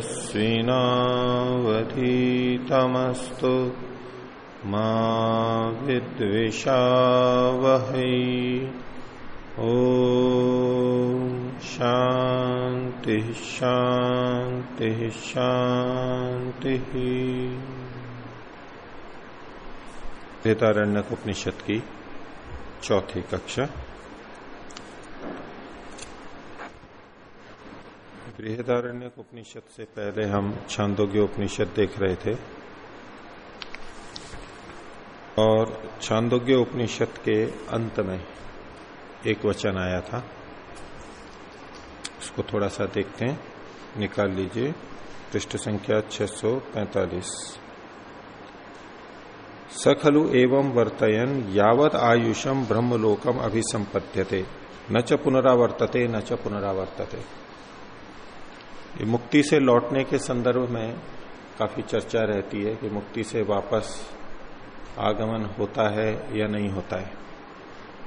तेजस्विनावधीतमस्तु मा विद्विषावहै। ओ शांति शांति शांति वेदारण्य उपनिषद की चौथी कक्षा। बृहदारण्य उपनिषद से पहले हम छांदोग्य उपनिषद देख रहे थे। और छांदोग्य उपनिषद के अंत में एक वचन आया था। उसको थोड़ा सा देखते हैं। निकाल लीजिए। पृष्ठ संख्या 645 सखलु एवं वर्तयन यावत आयुषम ब्रह्मलोकम अभिसंपद्यते। न च पुनरावर्तते, न च पुनरावर्तते। ये मुक्ति से लौटने के संदर्भ में काफ़ी चर्चा रहती है कि मुक्ति से वापस आगमन होता है या नहीं होता है।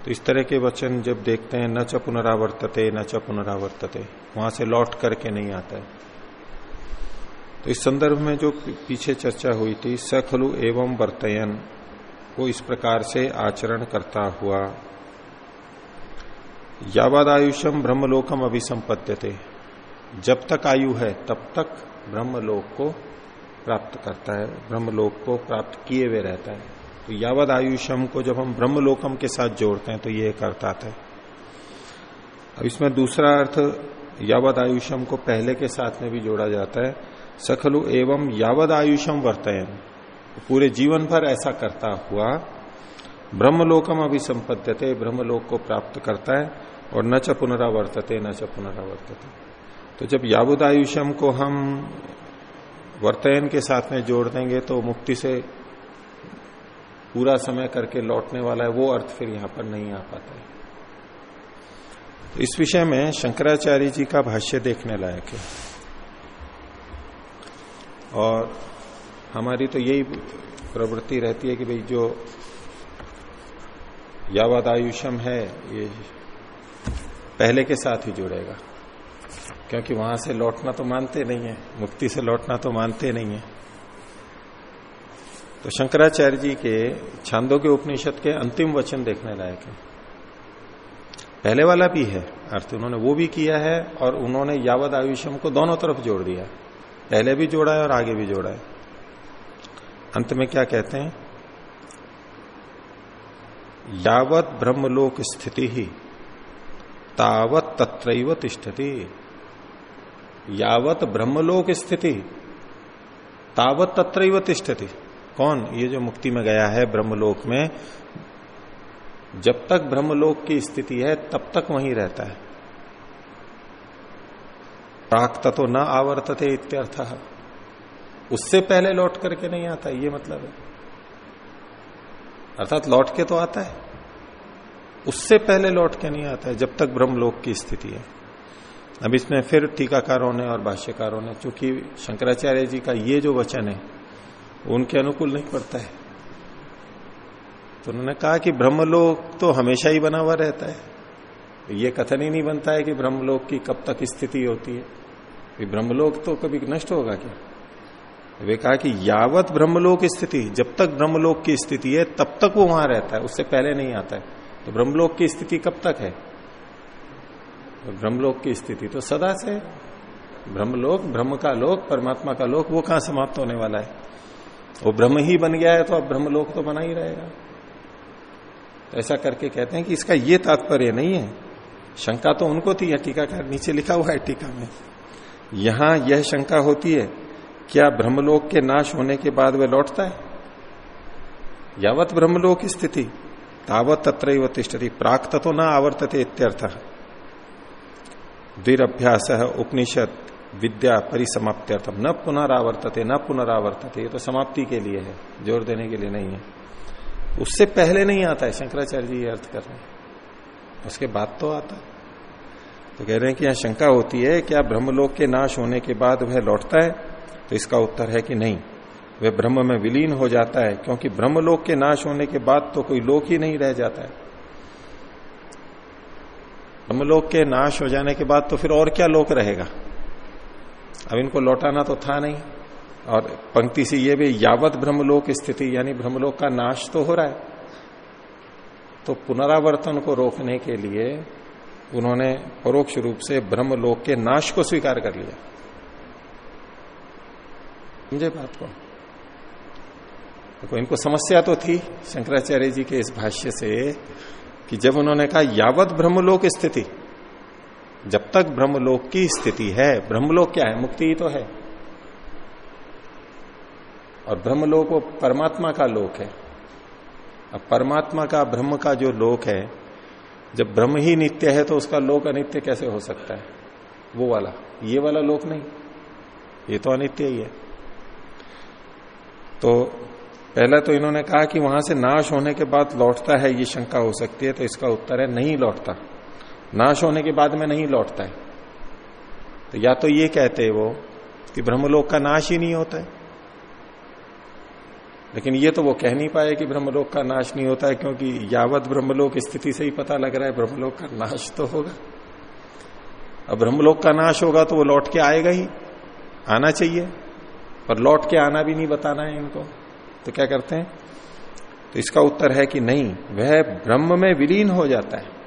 तो इस तरह के वचन जब देखते हैं, न च पुनरावर्तते, न च पुनरावर्तते, वहाँ से लौट करके नहीं आता है। तो इस संदर्भ में जो पीछे चर्चा हुई थी सखलु एवं वर्तयन, वो इस प्रकार से आचरण करता हुआ यावाद आयुषम ब्रह्मलोकम अभिसंपत्य थे जब तक आयु है, तब तक ब्रह्मलोक को प्राप्त करता है, ब्रह्मलोक को प्राप्त किए हुए रहता है। तो यावद आयुषम को जब हम ब्रह्मलोकम के साथ जोड़ते हैं तो ये अर्थ आता है। अब इसमें दूसरा अर्थ यावद आयुषम को पहले के साथ में भी जोड़ा जाता है। सखलु एवं यावद आयुषम वर्तयन। पूरे जीवन भर ऐसा करता हुआ ब्रह्मलोकम अभी संपद्यते ब्रह्मलोक को प्राप्त करता है, और न च पुनरावर्तते, न च पुनरावर्तते। तो जब यावद आयुषम को हम वर्तयन के साथ में जोड़ देंगे तो मुक्ति से पूरा समय करके लौटने वाला है, वो अर्थ फिर यहाँ पर नहीं आ पाता है। तो इस विषय में शंकराचार्य जी का भाष्य देखने लायक है। और हमारी तो यही प्रवृत्ति रहती है कि भाई जो यावद आयुषम है, ये पहले के साथ ही जुड़ेगा। क्योंकि वहाँ से लौटना तो मानते नहीं है, मुक्ति से लौटना तो मानते नहीं है। तो शंकराचार्य जी के छांदों के उपनिषद के अंतिम वचन देखने लायक है। पहले वाला भी है, अर्थ उन्होंने वो भी किया है और उन्होंने यावद आयुषम को दोनों तरफ़ जोड़ दिया। पहले भी जोड़ा है और आगे भी जोड़ा है। अंत में क्या कहते हैं? यावत ब्रह्मलोक स्थिति ही, तावत तत्रैव तिष्ठति। यावत ब्रह्मलोक स्थिति, तावत तत्रैव तिष्ठति। कौन? ये जो मुक्ति में गया है ब्रह्मलोक में, जब तक ब्रह्मलोक की स्थिति है, तब तक वहीं रहता है। प्राक्त तो न आवर्तते इत्यर्थ। उससे पहले लौट करके नहीं आता, ये मतलब है। अर्थात लौट के तो आता है। उससे पहले लौट के नहीं आता है, जब तक ब्रह्मलोक की स्थिति है। अब इसमें फिर टीकाकारों ने और भाष्यकारों ने, चूँकि शंकराचार्य जी का ये जो वचन है, उनके अनुकूल नहीं पड़ता है। तो उन्होंने कहा कि ब्रह्मलोक तो हमेशा ही बना हुआ रहता है। ये कथन ही नहीं बनता है कि ब्रह्मलोक की कब तक स्थिति होती है। ब्रह्मलोक तो कभी नष्ट होगा क्या? वे कहा कि यावत ब्रह्मलोक स्थिति, जब तक ब्रह्मलोक की स्थिति है, तब तक वो वहाँ रहता है, उससे पहले नहीं आता है। तो ब्रह्मलोक की स्थिति कब तक है? ब्रह्मलोक की स्थिति तो सदा से ब्रह्मलोक, ब्रह्म का लोक, परमात्मा का लोक, वो कहाँ समाप्त होने वाला है? वो ब्रह्म ही बन गया है तो अब ब्रह्मलोक तो बना ही रहेगा। तो ऐसा करके कहते हैं कि इसका ये तात्पर्य नहीं है। शंका तो उनको थी टीकाकार नीचे लिखा हुआ है टीका में। यहाँ यह शंका होती है, क्या ब्रह्मलोक के नाश होने के बाद वह लौटता है? यावत ब्रह्मलोक स्थिति, तावत तत्र तिष्ठति प्राक तो न आवर्तते इत्यर्थ। द्विरभ्यास उपनिषद विद्या परिसमाप्त्यर्थम न पुनरावर्तते न पुनरावर्तते, ये तो समाप्ति के लिए है, ज़ोर देने के लिए नहीं है। उससे पहले नहीं आता है, शंकराचार्य जी ये अर्थ कर रहे हैं। उसके बाद तो आता है। तो कह रहे हैं कि यहाँ शंका होती है, क्या ब्रह्मलोक के नाश होने के बाद वह लौटता है? तो इसका उत्तर है कि नहीं। वह ब्रह्म में विलीन हो जाता है, क्योंकि ब्रह्मलोक के नाश होने के बाद तो कोई लोक ही नहीं रह जाता है। ब्रह्मलोक के नाश हो जाने के बाद तो फिर और क्या लोक रहेगा? अब इनको लौटाना तो था नहीं। और पंक्ति से ये भी, यावत ब्रह्मलोक स्थिति, यानी ब्रह्मलोक का नाश तो हो रहा है। तो पुनरावर्तन को रोकने के लिए उन्होंने परोक्ष रूप से ब्रह्मलोक के नाश को स्वीकार कर लिया। समझे बात को? देखो, इनको समस्या तो थी शंकराचार्य जी के इस भाष्य से। कि जब उन्होंने कहा, यावत ब्रह्मलोक स्थिति। जब तक ब्रह्मलोक की स्थिति है, ब्रह्मलोक क्या है? मुक्ति ही तो है। और ब्रह्मलोक वो परमात्मा का लोक है। अब परमात्मा का, ब्रह्म का जो लोक है, जब ब्रह्म ही नित्य है तो उसका लोक अनित्य कैसे हो सकता है? वो वाला। ये वाला लोक नहीं। ये तो अनित्य ही है। तो पहला तो इन्होंने कहा कि वहाँ से नाश होने के बाद लौटता है, ये शंका हो सकती है तो इसका उत्तर है नहीं लौटता। नाश होने के बाद में नहीं लौटता है। तो या तो ये कहते वो कि ब्रह्मलोक का नाश ही नहीं होता है। लेकिन ये तो वो कह नहीं पाए कि ब्रह्मलोक का नाश नहीं होता है, क्योंकि यावत ब्रह्मलोक स्थिति से ही पता लग रहा है, ब्रह्मलोक का नाश तो होगा। अब ब्रह्मलोक का नाश होगा तो वो लौट के आएगा ही, आना चाहिए, पर लौट के आना भी नहीं, बताना है इनको। तो क्या करते हैं? तो इसका उत्तर है कि नहीं, वह ब्रह्म में विलीन हो जाता है।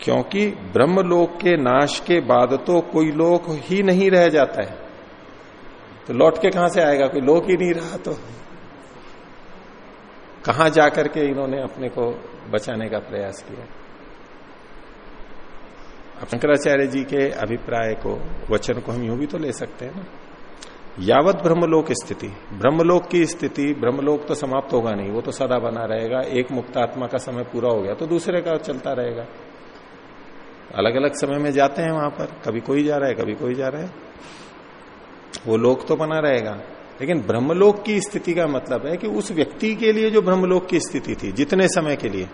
क्योंकि ब्रह्म लोक के नाश के बाद तो कोई लोक ही नहीं रह जाता है। तो लौट के कहाँ से आएगा? कोई लोक ही नहीं रहा तो। कहाँ जाकर के इन्होंने अपने को बचाने का प्रयास किया? शंकराचार्य जी के अभिप्राय को, वचन को हम यूँ भी तो ले सकते हैं ना। यावत ब्रह्मलोक स्थिति। ब्रह्मलोक की स्थिति, ब्रह्मलोक तो समाप्त होगा नहीं, वो तो सदा बना रहेगा, एक मुक्त आत्मा का समय पूरा हो गया तो दूसरे का चलता रहेगा। अलग अलग समय में जाते हैं वहाँ पर, कभी कोई जा रहा है, कभी कोई जा रहा है। वो लोक तो बना रहेगा। लेकिन ब्रह्मलोक की स्थिति का मतलब है कि उस व्यक्ति के लिए जो ब्रह्मलोक की स्थिति थी, जितने समय के लिए,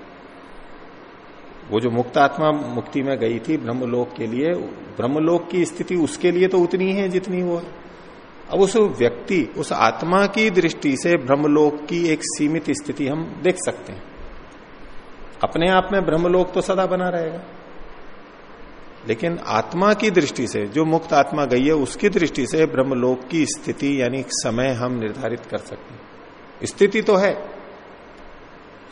वो जो मुक्त आत्मा मुक्ति में गई थी ब्रह्मलोक के लिए, ब्रह्मलोक की स्थिति उसके लिए तो उतनी है जितनी वो है। अब उस व्यक्ति, उस आत्मा की दृष्टि से ब्रह्मलोक की एक सीमित स्थिति हम देख सकते हैं। अपने आप में ब्रह्मलोक तो सदा बना रहेगा। लेकिन आत्मा की दृष्टि से, जो मुक्त आत्मा गई है, उसकी दृष्टि से ब्रह्मलोक की स्थिति यानी समय हम निर्धारित कर सकते हैं। स्थिति तो है।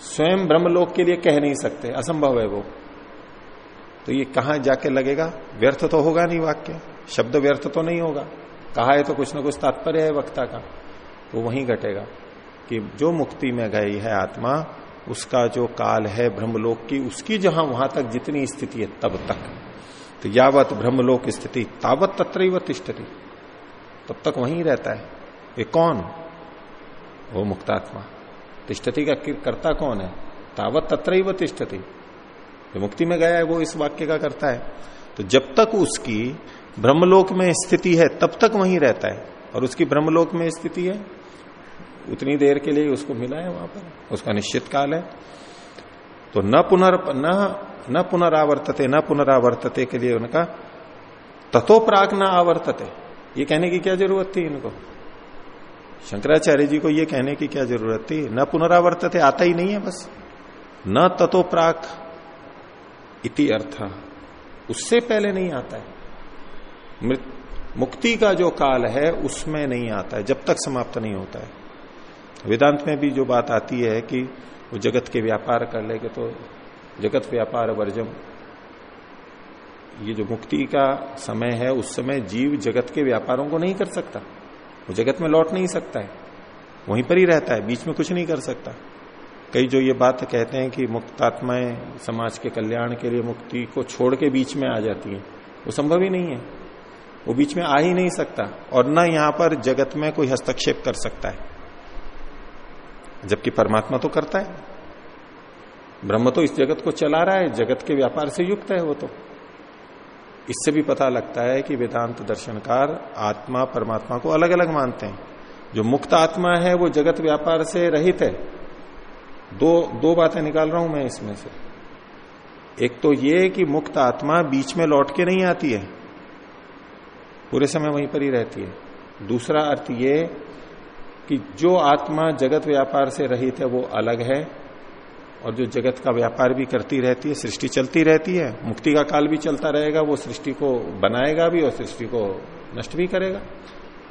स्वयं ब्रह्मलोक के लिए कह नहीं सकते, असंभव है वो। तो ये कहाँ जाके लगेगा? व्यर्थ तो होगा नहीं वाक्य। शब्द व्यर्थ तो नहीं होगा। कहा है तो कुछ ना कुछ तात्पर्य है वक्ता का तो वहीं घटेगा कि जो मुक्ति में गई है आत्मा, उसका जो काल है ब्रह्मलोक की, उसकी जहाँ वहाँ तक जितनी स्थिति है, तब तक। तो यावत ब्रह्मलोक स्थिति, तावत तत्र तिष्ठती। तब तक वहीं रहता है। ये कौन? वो मुक्तात्मा तिष्ठति का कर्ता कौन है? तावत तत्र तिष्ठति। जो मुक्ति में गया है, वो इस वाक्य का करता है। तो जब तक उसकी ब्रह्मलोक में स्थिति है, तब तक वहीं रहता है। और उसकी ब्रह्मलोक में स्थिति है, उतनी देर के लिए उसको मिला है वहाँ पर। उसका निश्चित काल है। तो न पुनर् न न पुनरावर्तते न पुनरावर्तते के लिए उनका तथो प्राग न आवर्तते। ये कहने की क्या ज़रूरत थी इनको? शंकराचार्य जी को ये कहने की क्या ज़रूरत थी? न पुनरावर्तते, आता ही नहीं है बस। न तथो इति अर्थ। उससे पहले नहीं आता है। मुक्ति का जो काल है, उसमें नहीं आता है, जब तक समाप्त नहीं होता है। वेदांत में भी जो बात आती है कि वो जगत के व्यापार कर लेगे तो जगत व्यापार वर्जम ये जो मुक्ति का समय है, उस समय जीव जगत के व्यापारों को नहीं कर सकता। वो जगत में लौट नहीं सकता है। वहीं पर ही रहता है, बीच में कुछ नहीं कर सकता। कई जो ये बात कहते हैं कि मुक्तात्माएँ समाज के कल्याण के लिए मुक्ति को छोड़ के बीच में आ जाती है, वो संभव ही नहीं है। वो बीच में आ ही नहीं सकता और न यहाँ पर जगत में कोई हस्तक्षेप कर सकता है। जबकि परमात्मा तो करता है। ब्रह्म तो इस जगत को चला रहा है, जगत के व्यापार से युक्त है वो तो। इससे भी पता लगता है कि वेदांत दर्शनकार आत्मा परमात्मा को अलग अलग मानते हैं। जो मुक्त आत्मा है, वो जगत व्यापार से रहित है। दो दो बातें निकाल रहा हूँ मैं इसमें से। एक तो ये कि मुक्त आत्मा बीच में लौट के नहीं आती है। पूरे समय वहीं पर ही रहती है। दूसरा अर्थ ये कि जो आत्मा जगत व्यापार से रहित है, वो अलग है और जो जगत का व्यापार भी करती रहती है, सृष्टि चलती रहती है, मुक्ति का काल भी चलता रहेगा, वो सृष्टि को बनाएगा भी और सृष्टि को नष्ट भी करेगा।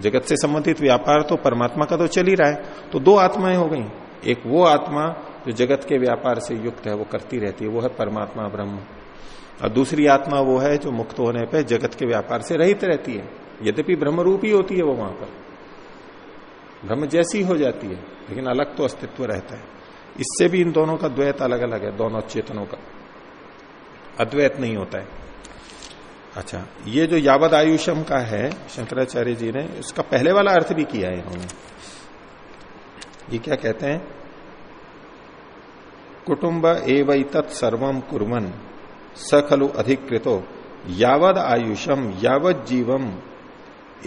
जगत से संबंधित व्यापार तो परमात्मा का तो चल ही रहा है तो दो आत्माएँ हो गई। एक वो आत्मा जो जगत के व्यापार से युक्त है, वो करती रहती है, वो है परमात्मा ब्रह्म। और दूसरी आत्मा वो है जो मुक्त होने पर जगत के व्यापार से रहित रहती है। यद्यपि ब्रह्म रूप ही होती है वो वहाँ पर। ब्रह्म जैसी हो जाती है, लेकिन अलग तो अस्तित्व रहता है। इससे भी इन दोनों का द्वैत अलग अलग है, दोनों चेतनों का। अद्वैत नहीं होता है। अच्छा ये जो यावद आयुषम का है, शंकराचार्य जी ने, इसका पहले वाला अर्थ भी किया है इन्होंने। ये क्या कहते हैं? कुटुंब एवं तत्सर्वम कुरन स खलु अधिकृतो, यावद आयुषम यावत जीवम,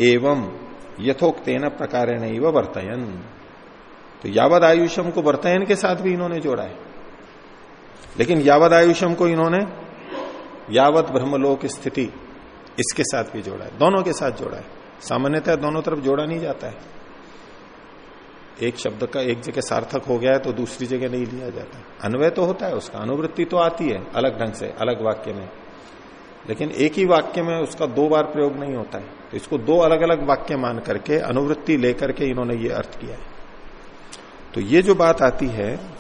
एवं यथोक्तेन प्रकार वर्तयन। तो यावद आयुषम को वर्तयन के साथ भी इन्होंने जोड़ा है। लेकिन यावद आयुषम को इन्होंने यावत ब्रह्मलोक स्थिति इसके साथ भी जोड़ा है, दोनों के साथ जोड़ा है। सामान्यतः दोनों तरफ़ जोड़ा नहीं जाता है। एक शब्द का एक जगह सार्थक हो गया है तो दूसरी जगह नहीं लिया जाता। अन्वय तो होता है उसका, अनुवृत्ति तो आती है अलग ढंग से, अलग वाक्य में। लेकिन एक ही वाक्य में उसका दो बार प्रयोग नहीं होता है। तो इसको दो अलग अलग वाक्य मान करके, अनुवृत्ति लेकर के इन्होंने ये अर्थ किया है। तो ये जो बात आती है,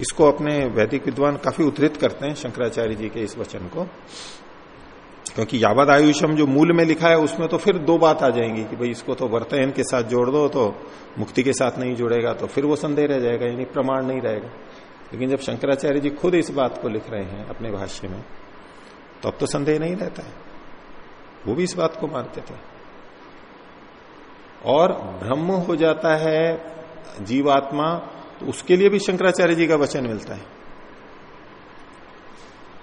इसको अपने वैदिक विद्वान काफ़ी उद्धृत करते हैं शंकराचार्य जी के इस वचन को। क्योंकि यावद आयुषम जो मूल में लिखा है, उसमें तो फिर दो बात आ जाएँगी कि भाई इसको तो वर्तयन के साथ जोड़ दो तो मुक्ति के साथ नहीं जुड़ेगा तो फिर वो संदेह रह जाएगा, यानी प्रमाण नहीं रहेगा। लेकिन जब शंकराचार्य जी खुद इस बात को लिख रहे हैं अपने भाष्य में तो अब तो संदेह नहीं रहता है। वो भी इस बात को मानते थे। और ब्रह्म हो जाता है जीवात्मा तो उसके लिए भी शंकराचार्य जी का वचन मिलता है।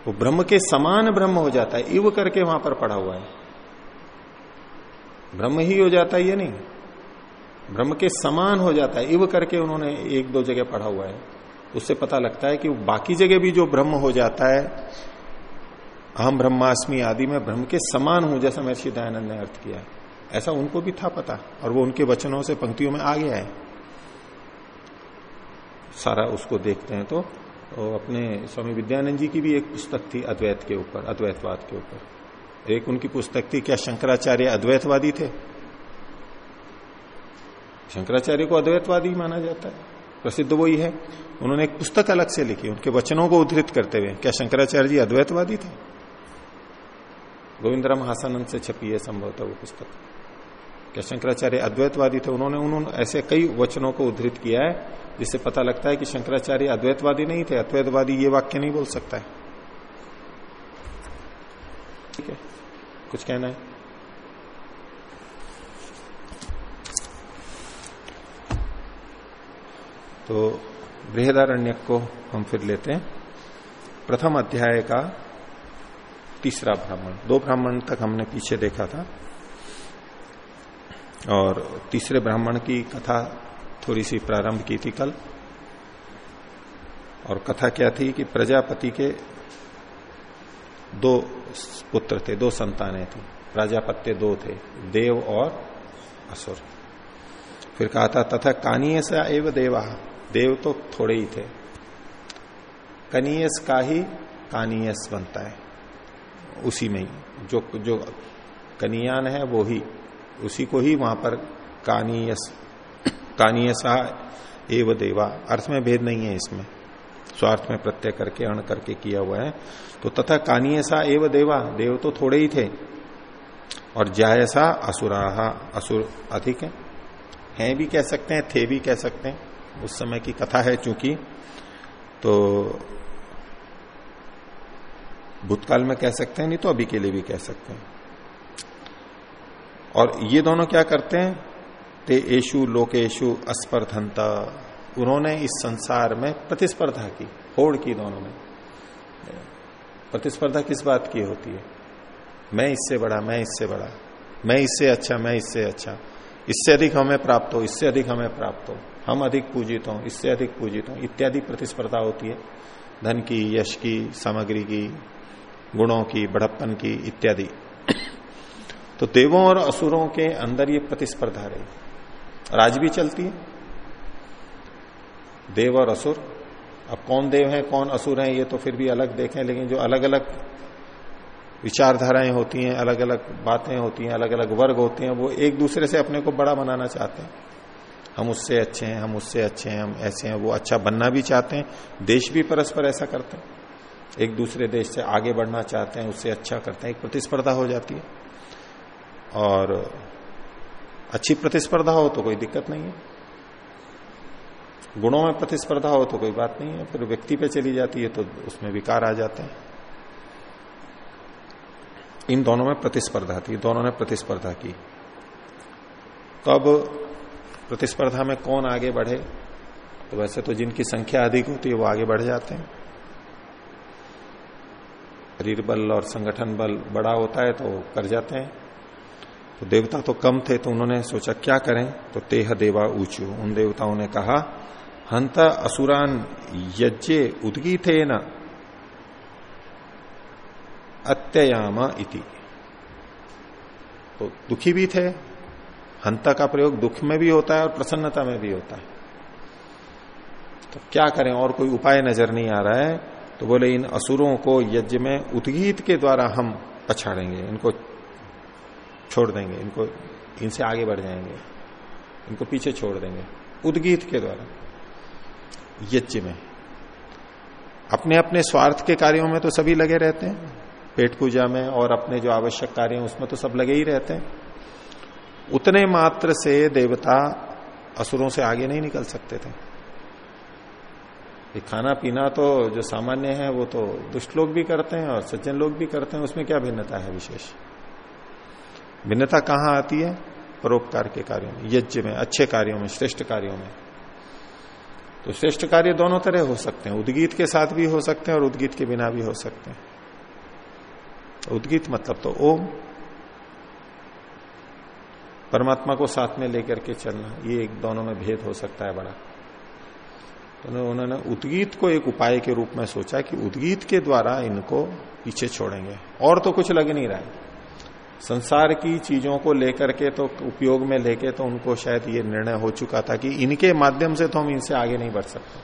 वो ब्रह्म के समान ब्रह्म हो जाता है इव करके वहाँ पर पड़ा हुआ है। ब्रह्म ही हो जाता है ये नहीं? ब्रह्म के समान हो जाता है इव करके उन्होंने एक दो जगह पढ़ा हुआ है। उससे पता लगता है कि बाकी जगह भी जो ब्रह्म हो जाता है अहम ब्रह्मास्मि आदि में ब्रह्म के समान हूँ, जैसा महर्षि दयानंद ने अर्थ किया। ऐसा उनको भी था पता, और वो उनके वचनों से पंक्तियों में आ गया है सारा उसको देखते हैं तो अपने स्वामी विद्यानंद जी की भी एक पुस्तक थी अद्वैत के ऊपर, अद्वैतवाद के ऊपर। एक उनकी पुस्तक थी, क्या शंकराचार्य अद्वैतवादी थे? शंकराचार्य को अद्वैतवादी माना जाता है। प्रसिद्ध वही है उन्होंने एक पुस्तक अलग से लिखी, उनके वचनों को उद्धृत करते हुए, क्या शंकराचार्य जी अद्वैतवादी थे? गोविंदराम हासानंद से छपी है संभवतः वो पुस्तक। क्या शंकराचार्य अद्वैतवादी थे, उन्होंने उन्होंने ऐसे कई वचनों को उद्धृत किया है, जिससे पता लगता है कि शंकराचार्य अद्वैतवादी नहीं थे। अद्वैतवादी ये वाक्य नहीं बोल सकता है। ठीक है? कुछ कहना है? तो बृहदारण्य को हम फिर लेते हैं। प्रथम अध्याय का तीसरा ब्राह्मण। दो ब्राह्मण तक हमने पीछे देखा था। और तीसरे ब्राह्मण की कथा थोड़ी सी प्रारंभ की थी कल। और कथा क्या थी कि प्रजापति के दो पुत्र थे, दो संतानें थी। प्रजापत्य दो थे, देव और असुर। फिर कहा था, तथा कानीयस एवं देवा। देव तो थोड़े ही थे। कनीयस का ही कानीयस बनता है। उसी में ही, जो जो कनियान है वो ही उसी को ही वहाँ पर कानीयस, कानीयसा एव देवा। अर्थ में भेद नहीं है इसमें। स्वार्थ में प्रत्यय करके, अण करके किया हुआ है। तो तथा कानीयसा एव देवा। देव तो थोड़े ही थे। और जायसा असुराहा। असुर अधिक है। हैं भी कह सकते हैं, थे भी कह सकते हैं। उस समय की कथा है चूँकि। तो भूतकाल में कह सकते हैं, नहीं तो अभी के लिए भी कह सकते हैं। और ये दोनों क्या करते हैं? ते एशु लोकेशु अस्पर्धनता। उन्होंने इस संसार में प्रतिस्पर्धा की, होड़ की दोनों ने प्रतिस्पर्धा किस बात की होती है? मैं इससे बड़ा, मैं इससे बड़ा। मैं इससे अच्छा मैं इससे अच्छा। इससे अधिक हमें प्राप्त हो, इससे अधिक हमें प्राप्त हो। हम अधिक पूजित हो, इससे अधिक पूजित हो। इत्यादि प्रतिस्पर्धा होती है। धन की, यश की, सामग्री की, गुणों की बड़प्पन की, इत्यादि। तो देवों और असुरों के अंदर ये प्रतिस्पर्धा रही। और आज भी चलती है। देव और असुर। अब कौन देव है, कौन असुर है, ये तो फिर भी अलग देखें, लेकिन जो अलग अलग विचारधाराएँ होती हैं अलग अलग बातें होती हैं अलग अलग वर्ग होते हैं, वो एक दूसरे से अपने को बड़ा बनाना चाहते हैं। हम उससे अच्छे हैं, हम उससे अच्छे हैं, हम ऐसे हैं, वो अच्छा बनना भी चाहते हैं, देश भी परस्पर ऐसा करते हैं। एक दूसरे देश से आगे बढ़ना चाहते हैं, उससे अच्छा करते हैं, एक प्रतिस्पर्धा हो जाती है। और अच्छी प्रतिस्पर्धा हो तो कोई दिक्कत नहीं है। गुणों में प्रतिस्पर्धा हो तो कोई बात नहीं है, फिर व्यक्ति पे चली जाती है तो उसमें विकार आ जाते हैं। इन दोनों में प्रतिस्पर्धा थी, दोनों ने प्रतिस्पर्धा की। कब प्रतिस्पर्धा में कौन आगे बढ़े तो वैसे तो जिनकी संख्या अधिक होती है वो आगे बढ़ जाते हैं। शरीर बल और संगठन बल बड़ा होता है तो कर जाते हैं। तो देवता तो कम थे तो उन्होंने सोचा, क्या करें? तो तेह देवा ऊंचू। उन देवताओं ने कहा, हंता असुरान यज्ञे उदगी थे न अत्ययामा इति। तो दुखी भी थे, हंता का प्रयोग दुख में भी होता है और प्रसन्नता में भी होता है। तो क्या करें? और कोई उपाय नज़र नहीं आ रहा है। तो बोले, इन असुरों को यज्ञ में उदगीत के द्वारा हम पछाड़ेंगे। इनको छोड़ देंगे, इनको, इनसे आगे बढ़ जाएँगे, इनको पीछे छोड़ देंगे, उदगीत के द्वारा। यज्ञ में। अपने अपने स्वार्थ के कार्यों में तो सभी लगे रहते हैं। पेट पूजा में और अपने जो आवश्यक कार्य हैं, उसमें तो सब लगे ही रहते हैं। उतने मात्र से देवता असुरों से आगे नहीं निकल सकते थे। ये खाना पीना तो जो सामान्य है, वो तो दुष्ट लोग भी करते हैं और सज्जन लोग भी करते हैं, उसमें क्या भिन्नता है विशेष? भिन्नता कहाँ आती है? परोपकार के कार्यों में, यज्ञ में, अच्छे कार्यों में, श्रेष्ठ कार्यों में। तो श्रेष्ठ कार्य दोनों तरह हो सकते हैं। उद्गीत के साथ भी हो सकते हैं और उद्गीत के बिना भी हो सकते हैं। उद्गीत मतलब तो ओम, परमात्मा को साथ में लेकर के चलना, ये एक दोनों में भेद हो सकता है बड़ा। तो उन्होंने उद्गीत को एक उपाय के रूप में सोचा कि उद्गीत के द्वारा इनको पीछे छोड़ेंगे। और तो कुछ लग नहीं रहा है। संसार की चीज़ों को लेकर के तो उपयोग में लेके तो उनको शायद ये निर्णय हो चुका था कि इनके माध्यम से तो हम इनसे आगे नहीं बढ़ सकते।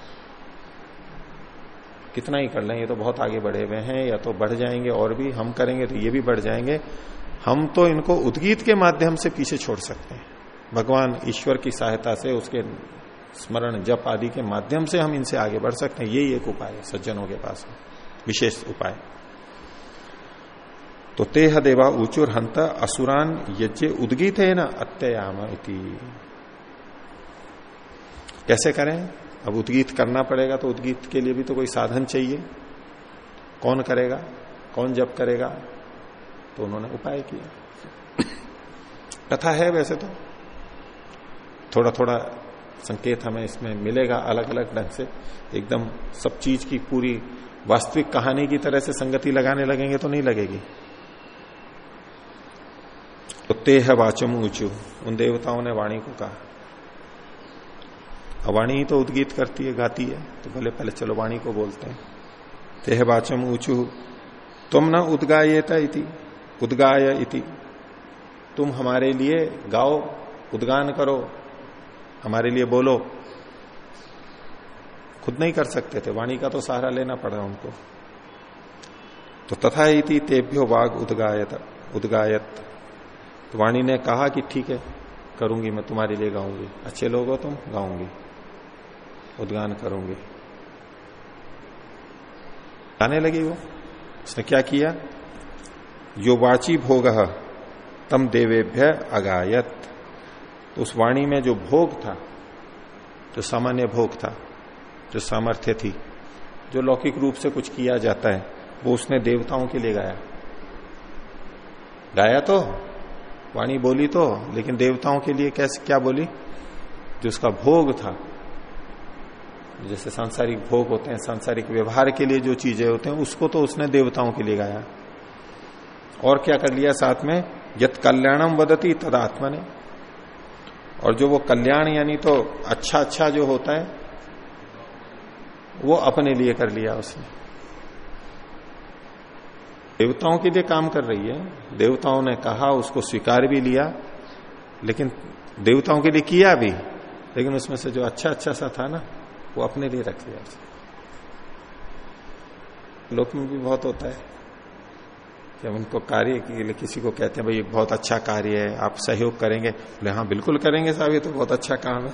कितना ही कर लें, ये तो बहुत आगे बढ़े हुए हैं, या तो बढ़ जाएँगे और भी, हम करेंगे तो ये भी बढ़ जाएँगे। हम तो इनको उद्गीत के माध्यम से पीछे छोड़ सकते हैं। भगवान ईश्वर की सहायता से, उसके स्मरण, जप आदि के माध्यम से हम इनसे आगे बढ़ सकते हैं। यही एक उपाय है, सज्जनों के पास विशेष उपाय। तो तेह देवा ऊचुर हंत असुरान यज्ञ उदगित है ना अत्ययाम कैसे करें? अब उद्गीत करना पड़ेगा तो उद्गीत के लिए भी तो कोई साधन चाहिए। कौन करेगा? कौन जब करेगा? तो उन्होंने उपाय किया। कथा है वैसे तो। थोड़ा थोड़ा संकेत हमें इसमें मिलेगा अलग अलग ढंग से। एकदम सब चीज़ की पूरी वास्तविक कहानी की तरह से संगति लगाने लगेंगे तो नहीं लगेगी। तो तेह वाचम ऊंचू। उन देवताओं ने वाणी को कहा। वाणी ही तो उद्गीत करती है, गाती है तो बोले पहले चलो वाणी को बोलते हैं। तेह वाचम ऊंचू। तुम न उदगायता इति, उदगाय इति। तुम हमारे लिए गाओ, उद्गान करो, हमारे लिए बोलो। खुद नहीं कर सकते थे, वाणी का तो सहारा लेना पड़ा उनको। तो तथा इति तेभ्यो वाग उदगायत उदगायत। तो वाणी ने कहा कि ठीक है, करूँगी मैं, तुम्हारे लिए गाऊँगी। अच्छे लोग हो तुम, गाऊँगी। उद्गान करूँगी। गाने लगी वो। उसने क्या किया? यो वाची भोग तम देवेभ्य अगायत। तो उस वाणी में जो भोग था, जो सामान्य भोग था, जो सामर्थ्य थी, जो लौकिक रूप से कुछ किया जाता है, वो उसने देवताओं के लिए गाया। गाया तो? वाणी बोली तो लेकिन देवताओं के लिए कैसे, क्या बोली? जो उसका भोग था। जैसे सांसारिक भोग होते हैं, सांसारिक व्यवहार के लिए जो चीज़ें होते हैं, उसको तो उसने देवताओं के लिए गाया। और क्या कर लिया साथ में? यद कल्याणम वदती तद आत्मा ने और जो वो कल्याण यानी तो अच्छा अच्छा जो होता है, वो अपने लिए कर लिया उसने। देवताओं के लिए काम कर रही है। देवताओं ने कहा, उसको स्वीकार भी लिया, लेकिन देवताओं के लिए किया भी। लेकिन उसमें से जो अच्छा अच्छा सा था ना, वो अपने लिए रख लिया लोक में भी बहुत होता है। कि उनको कार्य के लिए किसी को कहते हैं, भाई बहुत अच्छा कार्य है, आप सहयोग करेंगे। बोले हाँ बिल्कुल करेंगे साहब, ये तो बहुत अच्छा काम है।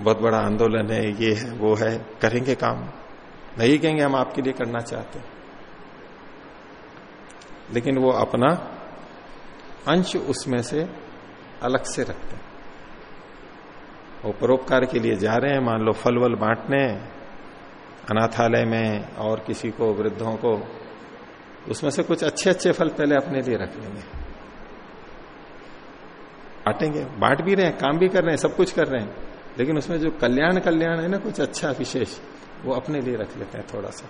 बहुत बड़ा आंदोलन है, ये है, वो है, करेंगे काम। नहीं कहेंगे हम आपके लिए करना चाहते लेकिन वो अपना अंश उसमें से अलग से रखते हैं। वो परोपकार के लिए जा रहे हैं। मान लो फल वल बांटने, अनाथालय में और किसी को, वृद्धों को, उसमें से कुछ अच्छे अच्छे फल पहले अपने लिए रख लेंगे। बांटेंगे। बांट भी रहे हैं, काम भी कर रहे हैं, सब कुछ कर रहे हैं। लेकिन उसमें जो कल्याण कल्याण है ना, कुछ अच्छा विशेष। वो अपने लिए रख लेते हैं थोड़ा सा।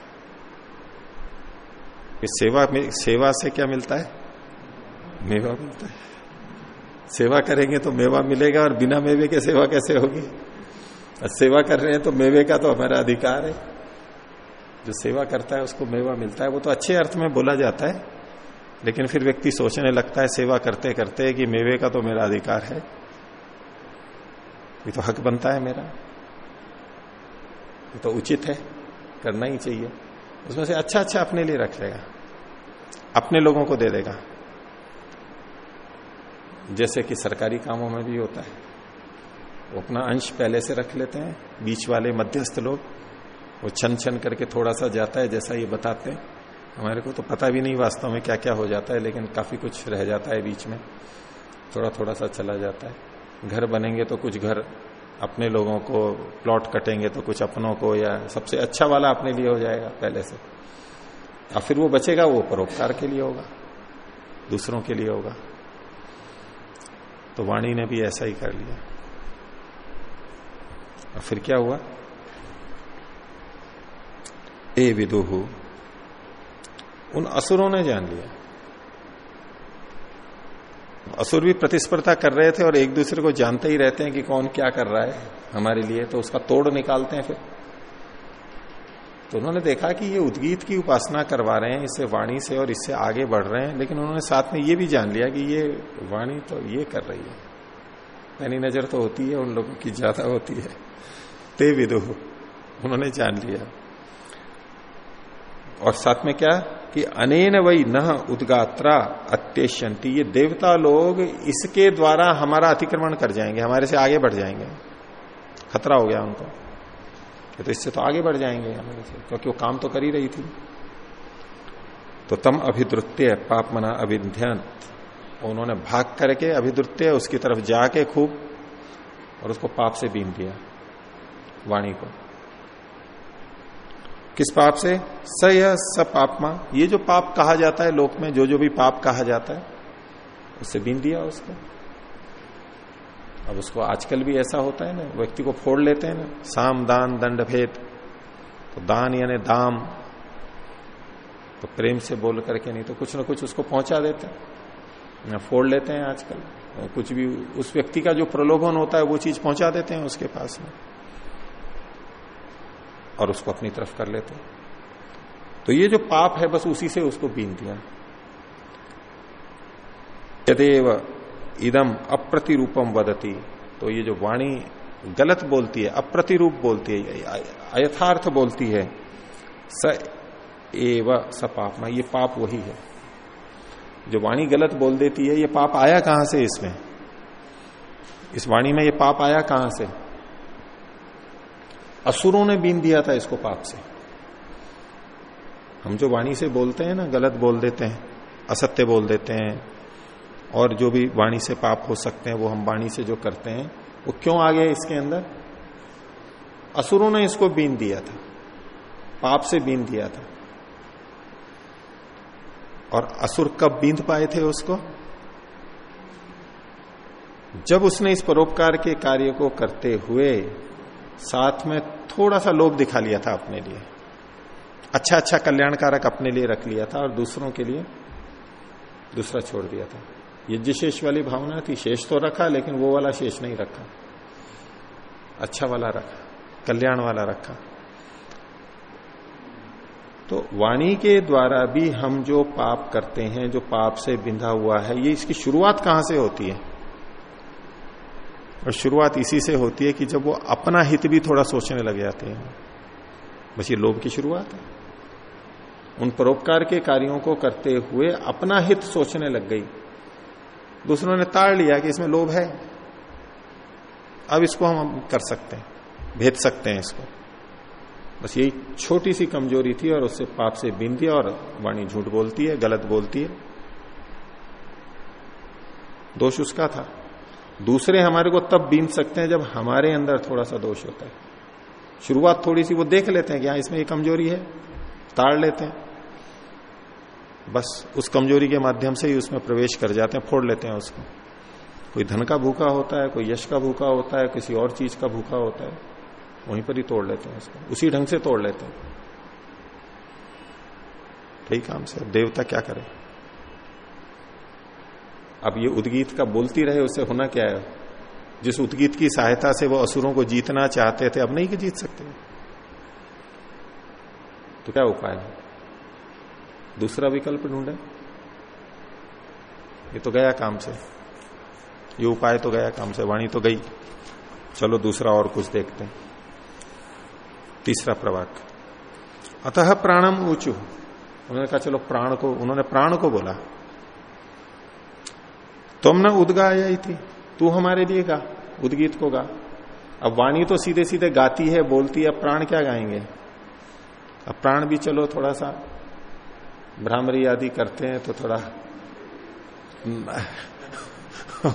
सेवा में, सेवा से क्या मिलता है? मेवा मिलता है। सेवा करेंगे तो मेवा मिलेगा और बिना मेवे के सेवा कैसे होगी? सेवा कर रहे हैं तो मेवे का तो हमारा अधिकार है। जो सेवा करता है उसको मेवा मिलता है। वो तो अच्छे अर्थ में बोला जाता है, लेकिन फिर व्यक्ति सोचने लगता है सेवा करते करते कि मेवे का तो मेरा अधिकार है। ये तो हक बनता है मेरा। ये तो उचित है, करना ही चाहिए। उसमें से अच्छा अच्छा अपने लिए रख लेगा। अपने लोगों को दे देगा। जैसे कि सरकारी कामों में भी होता है। वो अपना अंश पहले से रख लेते हैं। बीच वाले मध्यस्थ लोग, वो छन छन करके थोड़ा सा जाता है, जैसा ये बताते हैं। हमारे को तो पता भी नहीं वास्तव में क्या क्या हो जाता है, लेकिन काफ़ी कुछ रह जाता है बीच में। थोड़ा थोड़ा सा चला जाता है। घर बनेंगे तो कुछ घर अपने लोगों को प्लॉट कटेंगे तो कुछ अपनों को या सबसे अच्छा वाला अपने लिए हो जाएगा पहले से। या फिर वो बचेगा, वो परोपकार के लिए होगा, दूसरों के लिए होगा। तो वाणी ने भी ऐसा ही कर लिया। और फिर क्या हुआ? ए विदुहु उन असुरों ने जान लिया। असुर भी प्रतिस्पर्धा कर रहे थे और एक दूसरे को जानते ही रहते हैं कि कौन क्या कर रहा है हमारे लिए तो उसका तोड़ निकालते हैं फिर। तो उन्होंने देखा कि ये उद्गीत की उपासना करवा रहे हैं, इससे वाणी से और इससे आगे बढ़ रहे हैं, लेकिन उन्होंने साथ में ये भी जान लिया कि ये वाणी तो ये कर रही है। पैनी नज़र तो होती है, उन लोगों की ज़्यादा होती है। ते विदु, उन्होंने जान लिया। और साथ में क्या? कि अनेन वही न उदगात्रा अत्यशंति ये देवता लोग इसके द्वारा हमारा अतिक्रमण कर जाएँगे, हमारे से आगे बढ़ जाएँगे। खतरा हो गया उनको। तो इससे तो आगे बढ़ जाएँगे हमारे से, क्योंकि वो काम तो कर ही रही थी। तो तम अभिद्रुत्य पाप मना अभिध्यन उन्होंने भाग करके अभिद्रुत्य उसकी तरफ़ जाके खूब और उसको पाप से बीन दिया वाणी को। किस पाप से? स यह स पापमा ये जो पाप कहा जाता है लोक में, जो जो भी पाप कहा जाता है, उससे बीन दिया उसको। अब उसको आजकल भी ऐसा होता है ना, व्यक्ति को फोड़ लेते हैं ना, साम, दान, दंड, भेद। तो दान यानी दाम। तो प्रेम से बोल करके नहीं तो कुछ ना कुछ उसको पहुँचा देते हैं। फोड़ लेते हैं आजकल। कुछ भी उस व्यक्ति का जो प्रलोभन होता है, वो चीज़ पहुँचा देते हैं उसके पास में। और उसको अपनी तरफ़ कर लेते। तो ये जो पाप है, बस उसी से उसको बीन दिया। यदेव इदम अप्रतिरूपम वदती। तो ये जो वाणी गलत बोलती है, अप्रतिरूप बोलती है, अयथार्थ बोलती है, स एव स पाप। ये पाप वही है। जो वाणी गलत बोल देती है, ये पाप आया कहाँ से इसमें? इस वाणी में ये पाप आया कहाँ से? असुरों ने बीन दिया था इसको पाप से। हम जो वाणी से बोलते हैं ना, गलत बोल देते हैं, असत्य बोल देते हैं, और जो भी वाणी से पाप हो सकते हैं, वो हम वाणी से जो करते हैं, वो क्यों आ गए इसके अंदर? असुरों ने इसको बीन दिया था, पाप से बीन दिया था। और असुर कब बींद पाए थे उसको? जब उसने इस परोपकार के कार्य को करते हुए साथ में थोड़ा सा लोभ दिखा लिया था अपने लिए। अच्छा अच्छा कल्याणकारक अपने लिए रख लिया था और दूसरों के लिए दूसरा छोड़ दिया था। यज्ञ शेष वाली भावना थी, शेष तो रखा, लेकिन वो वाला शेष नहीं रखा। अच्छा वाला रखा, कल्याण वाला रखा। तो वाणी के द्वारा भी हम जो पाप करते हैं, जो पाप से बिंधा हुआ है, ये इसकी शुरुआत कहाँ से होती है? और शुरुआत इसी से होती है कि जब वो अपना हित भी थोड़ा सोचने लग जाते हैं। बस ये लोभ की शुरुआत है। उन परोपकार के कार्यों को करते हुए अपना हित सोचने लग गई। दूसरों ने ताड़ लिया कि इसमें लोभ है। अब इसको हम कर सकते हैं भेज सकते हैं इसको। बस यही छोटी सी कमज़ोरी थी और उससे पाप से बिन दिया और वाणी झूठ बोलती है, गलत बोलती है। दोष उसका था। दूसरे हमारे को तब बीन सकते हैं जब हमारे अंदर थोड़ा सा दोष होता है। शुरुआत थोड़ी सी वो देख लेते हैं कि हाँ इसमें ये कमज़ोरी है, ताड़ लेते हैं। बस उस कमज़ोरी के माध्यम से ही उसमें प्रवेश कर जाते हैं, फोड़ लेते हैं उसको। कोई धन का भूखा होता है, कोई यश का भूखा होता है, किसी और चीज़ का भूखा होता है, वहीं पर ही तोड़ लेते हैं उसको। उसी ढंग से तोड़ लेते हैं। कई काम से देवता क्या करे? अब ये उदगीत का बोलती रहे उससे होना क्या है? जिस उदगीत की सहायता से वो असुरों को जीतना चाहते थे, अब नहीं कि जीत सकते। तो क्या उपाय है? दूसरा विकल्प ढूंढे। ये तो गया काम से। ये उपाय तो गया काम से, वाणी तो गई। चलो दूसरा और कुछ देखते हैं। तीसरा प्रवाक। अतः प्राणम ऊंचू। उन्होंने कहा, चलो प्राण को, उन्होंने प्राण को बोला। तुम न उदगाई थी तू हमारे लिए गा, उदगीत को गा। अब वाणी तो सीधे सीधे गाती है, बोलती है, अब प्राण क्या गाएँगे? अब प्राण भी चलो थोड़ा सा भ्रामरी आदि करते हैं तो थोड़ा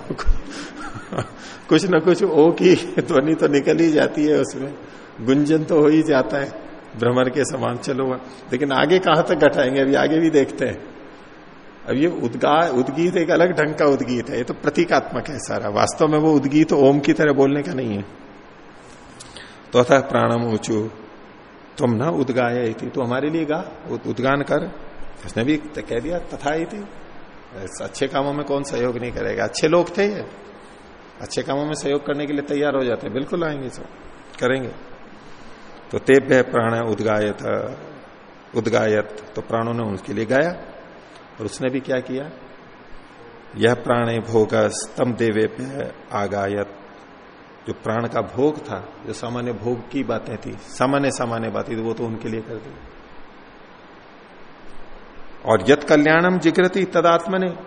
कुछ न कुछ ओ की ध्वनि तो निकल ही जाती है उसमें। गुंजन तो हो ही जाता है। भ्रमर के समान चलो। लेकिन आगे कहाँ तक घटाएँगे? अभी आगे भी देखते हैं। अब ये उद्गा, उद्गीत एक अलग ढंग का उद्गीत है, ये तो प्रतीकात्मक है सारा। वास्तव में वो उद्गीत ओम की तरह बोलने का नहीं है। तो अतः प्राणम ऊंचू, तुम ना उदगाए थी तो हमारे लिए गा उद्गान कर। उसने भी कह दिया, तथा थी अच्छे कामों में कौन सहयोग नहीं करेगा? अच्छे लोग थे ये। अच्छे कामों में सहयोग करने के लिए तैयार हो जाते बिल्कुल आएँगे सब, करेंगे। तो तेभ्य प्राण उदगायत उदगायत तो प्राणों ने उनके लिए गाया। और उसने भी क्या किया? यह प्राणे भोग स्तम देवे पे आगायत। जो प्राण का भोग था, जो सामान्य भोग की बातें थी, सामान्य सामान्य बातें थी, वो तो उनके लिए कर दी। और यत कल्याणम जिग्रती तदात्म ने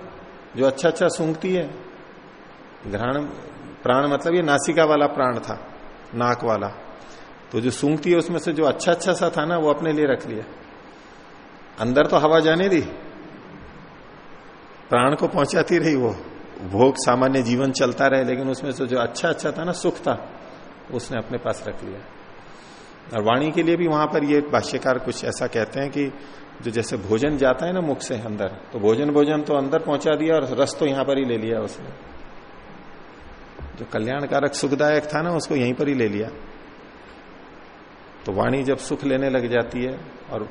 जो अच्छा अच्छा सूंघती है। ग्रहण, प्राण मतलब ये नासिका वाला प्राण था, नाक वाला। तो जो सूंघती है, उसमें से जो अच्छा अच्छा सा था ना, वो अपने लिए रख लिया। अंदर तो हवा जाने दी। प्राण को पहुंचाती रही वो। भोग सामान्य जीवन चलता रहे, लेकिन उसमें से जो अच्छा अच्छा था ना, सुख था, उसने अपने पास रख लिया। और वाणी के लिए भी वहाँ पर ये भाष्यकार कुछ ऐसा कहते हैं कि जो जैसे भोजन जाता है ना मुख से अंदर तो भोजन भोजन तो अंदर पहुँचा दिया और रस तो यहाँ पर ही ले लिया उसने। जो कल्याणकारक, सुखदायक था ना, उसको यहीं पर ही ले लिया। तो वाणी जब सुख लेने लग जाती है और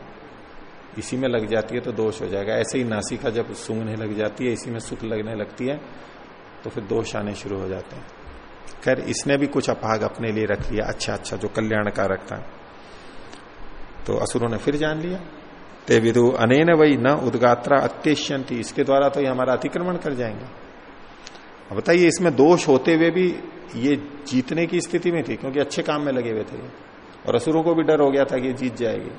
इसी में लग जाती है तो दोष हो जाएगा। ऐसे ही नासिका जब सूंघने लग जाती है, इसी में सुख लगने लगती है तो फिर दोष आने शुरू हो जाते हैं। खैर, इसने भी कुछ अपाग अपने लिए रख लिया अच्छा अच्छा जो कल्याणकारक था। तो असुरों ने फिर जान लिया, ते विदु अनेन वही न उदगात्रा अत्यश्यंती इसके द्वारा तो ये हमारा अतिक्रमण कर जाएँगे। अब बताइए, इसमें दोष होते हुए भी ये जीतने की स्थिति में थी, क्योंकि अच्छे काम में लगे हुए थे। और असुरों को भी डर हो गया था कि ये जीत जाएगी।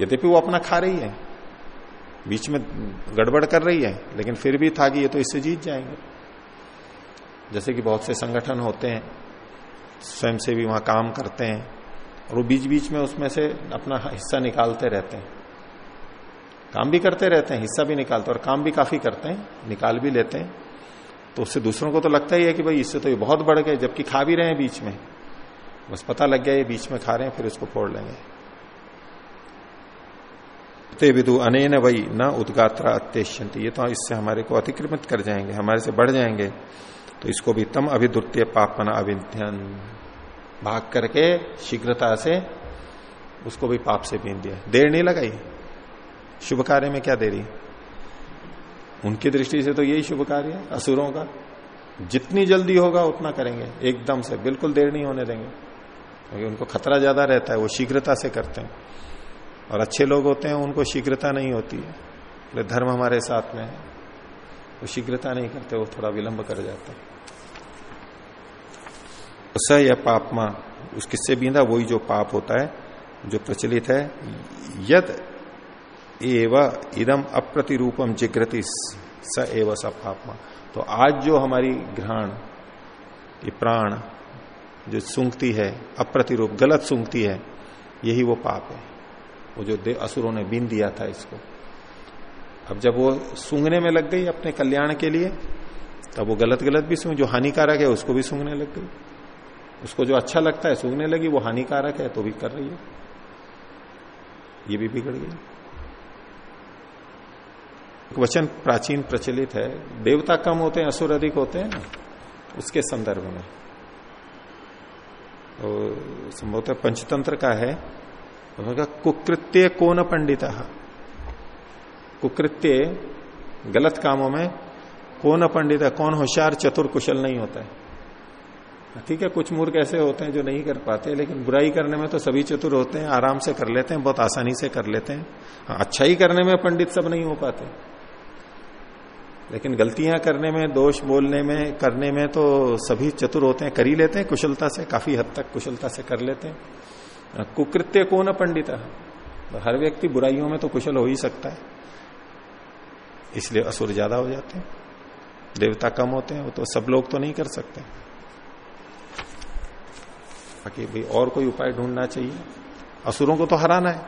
यद्यपि वो अपना खा रही है, बीच में गड़बड़ कर रही है, लेकिन फिर भी था कि ये तो इससे जीत जाएँगे। जैसे कि बहुत से संगठन होते हैं स्वयं से भी वहाँ काम करते हैं, और वो बीच बीच में उसमें से अपना हिस्सा निकालते रहते हैं। काम भी करते रहते हैं, हिस्सा भी निकालते और काम भी काफ़ी करते हैं, निकाल भी लेते हैं। तो उससे दूसरों को तो लगता ही है कि भाई इससे तो ये बहुत बढ़ गए, जबकि खा भी रहे हैं बीच में। बस पता लग गया ये बीच में खा रहे हैं, फिर उसको फोड़ लेंगे। ते विदु अनेन वही न उदगात्रा अत्यश्यंती ये तो इससे हमारे को अतिक्रमित कर जाएँगे, हमारे से बढ़ जाएँगे। तो इसको भी तम अभिद्रुत्य पापना अविध्यन। भाग करके शीघ्रता से उसको भी पाप से बीन दिया। देर नहीं लगाई। शुभ कार्य में क्या देरी? उनकी दृष्टि से तो यही शुभ कार्य है, असुरों का। जितनी जल्दी होगा उतना करेंगे। एकदम से, बिल्कुल देर नहीं होने देंगे। क्योंकि उनको खतरा ज़्यादा रहता है, वो शीघ्रता से करते हैं। और अच्छे लोग होते हैं, उनको शीघ्रता नहीं होती है। बोले, धर्म हमारे साथ में है। वो शीघ्रता नहीं करते, वो थोड़ा विलंब कर जाते हैं। स या पापमा, उस किससे बींदा वही जो पाप होता है, जो प्रचलित है, यद एव इदम अप्रतिरूपम जिग्रति, स एव स पापमा। तो आज जो हमारी घ्राण, ये प्राण, जो सूंघती है, अप्रतिरूप, गलत सूंघती है, यही वो पाप है। वो जो असुरों ने बीन दिया था इसको। अब जब वो सूंघने में लग गई अपने कल्याण के लिए, तब वो गलत गलत भी सूंघ, जो हानिकारक है उसको भी सूंघने लग गई। उसको जो अच्छा लगता है सूंघने लगी, वो हानिकारक है तो भी कर रही है। ये भी बिगड़ गई वचन प्राचीन प्रचलित है, देवता कम होते हैं, असुर अधिक होते हैं ना, उसके संदर्भ में। तो संभवतः पंचतंत्र का है। तो कुकृत्य कौन पंडित। कुकृत्य गलत कामों में कौन पंडित है कौन होशियार चतुर कुशल नहीं होता है। ठीक है कुछ मूर्ख ऐसे होते हैं जो नहीं कर पाते लेकिन बुराई करने में तो सभी चतुर होते हैं आराम से कर लेते हैं बहुत आसानी से कर लेते हैं। हाँ, अच्छा ही करने में पंडित सब नहीं हो पाते। लेकिन गलतियाँ करने में दोष बोलने में करने में तो सभी चतुर होते हैं कर ही लेते हैं कुशलता से काफ़ी हद तक कुशलता से कर लेते हैं। कुकृत्य को न पंडित। तो हर व्यक्ति बुराइयों में तो कुशल हो ही सकता है। इसलिए असुर ज़्यादा हो जाते हैं। देवता कम होते हैं, वो तो सब लोग तो नहीं कर सकते। बाकी भाई और कोई उपाय ढूंढना चाहिए? असुरों को तो हराना है।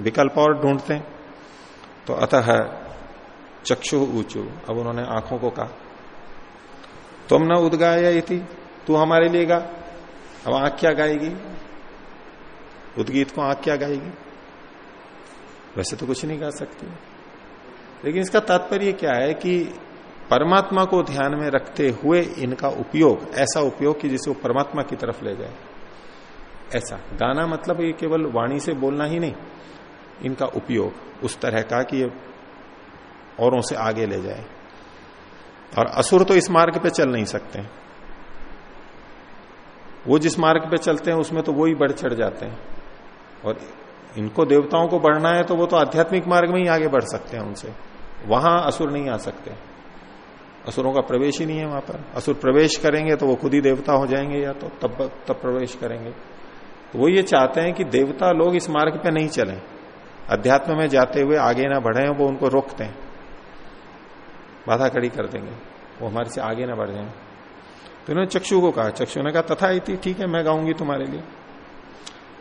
विकल्प और ढूंढते हैं। तो अतः चक्षु ऊंचू। अब उन्होंने आँखों को कहा, तुम न उदगाया थी तू हमारे लिए गा। अब आँख क्या गाएगी? उदगीत को आँख क्या गाएगी? वैसे तो कुछ नहीं गा सकती। लेकिन इसका तात्पर्य क्या है कि परमात्मा को ध्यान में रखते हुए इनका उपयोग, ऐसा उपयोग कि जिसे वो परमात्मा की तरफ़ ले जाए। ऐसा। गाना मतलब ये केवल वाणी से बोलना ही नहीं, इनका उपयोग, उस तरह का कि ये औरों से आगे ले जाए। और असुर तो इस मार्ग पे चल नहीं सकते। वो जिस मार्ग पे चलते हैं, उसमें तो वो ही बढ़ चढ़ जाते हैं। और इनको देवताओं को बढ़ना है तो वो तो आध्यात्मिक मार्ग में ही आगे बढ़ सकते हैं उनसे। वहाँ असुर नहीं आ सकते। असुरों का प्रवेश ही नहीं है वहाँ पर। असुर प्रवेश करेंगे तो वो खुद ही देवता हो जाएँगे या तो तब तब प्रवेश करेंगे। तो वो ये चाहते हैं कि देवता लोग इस मार्ग पे नहीं चलें। अध्यात्म में जाते हुए आगे ना बढ़े, वो उनको रोकते हैं। बाधा खड़ी कर देंगे। वो हमारे से आगे ना बढ़ जाए। तो इन्होंने चक्षु को कहा। चक्षु ने कहा, तथा ठीक है, मैं गाऊँगी तुम्हारे लिए।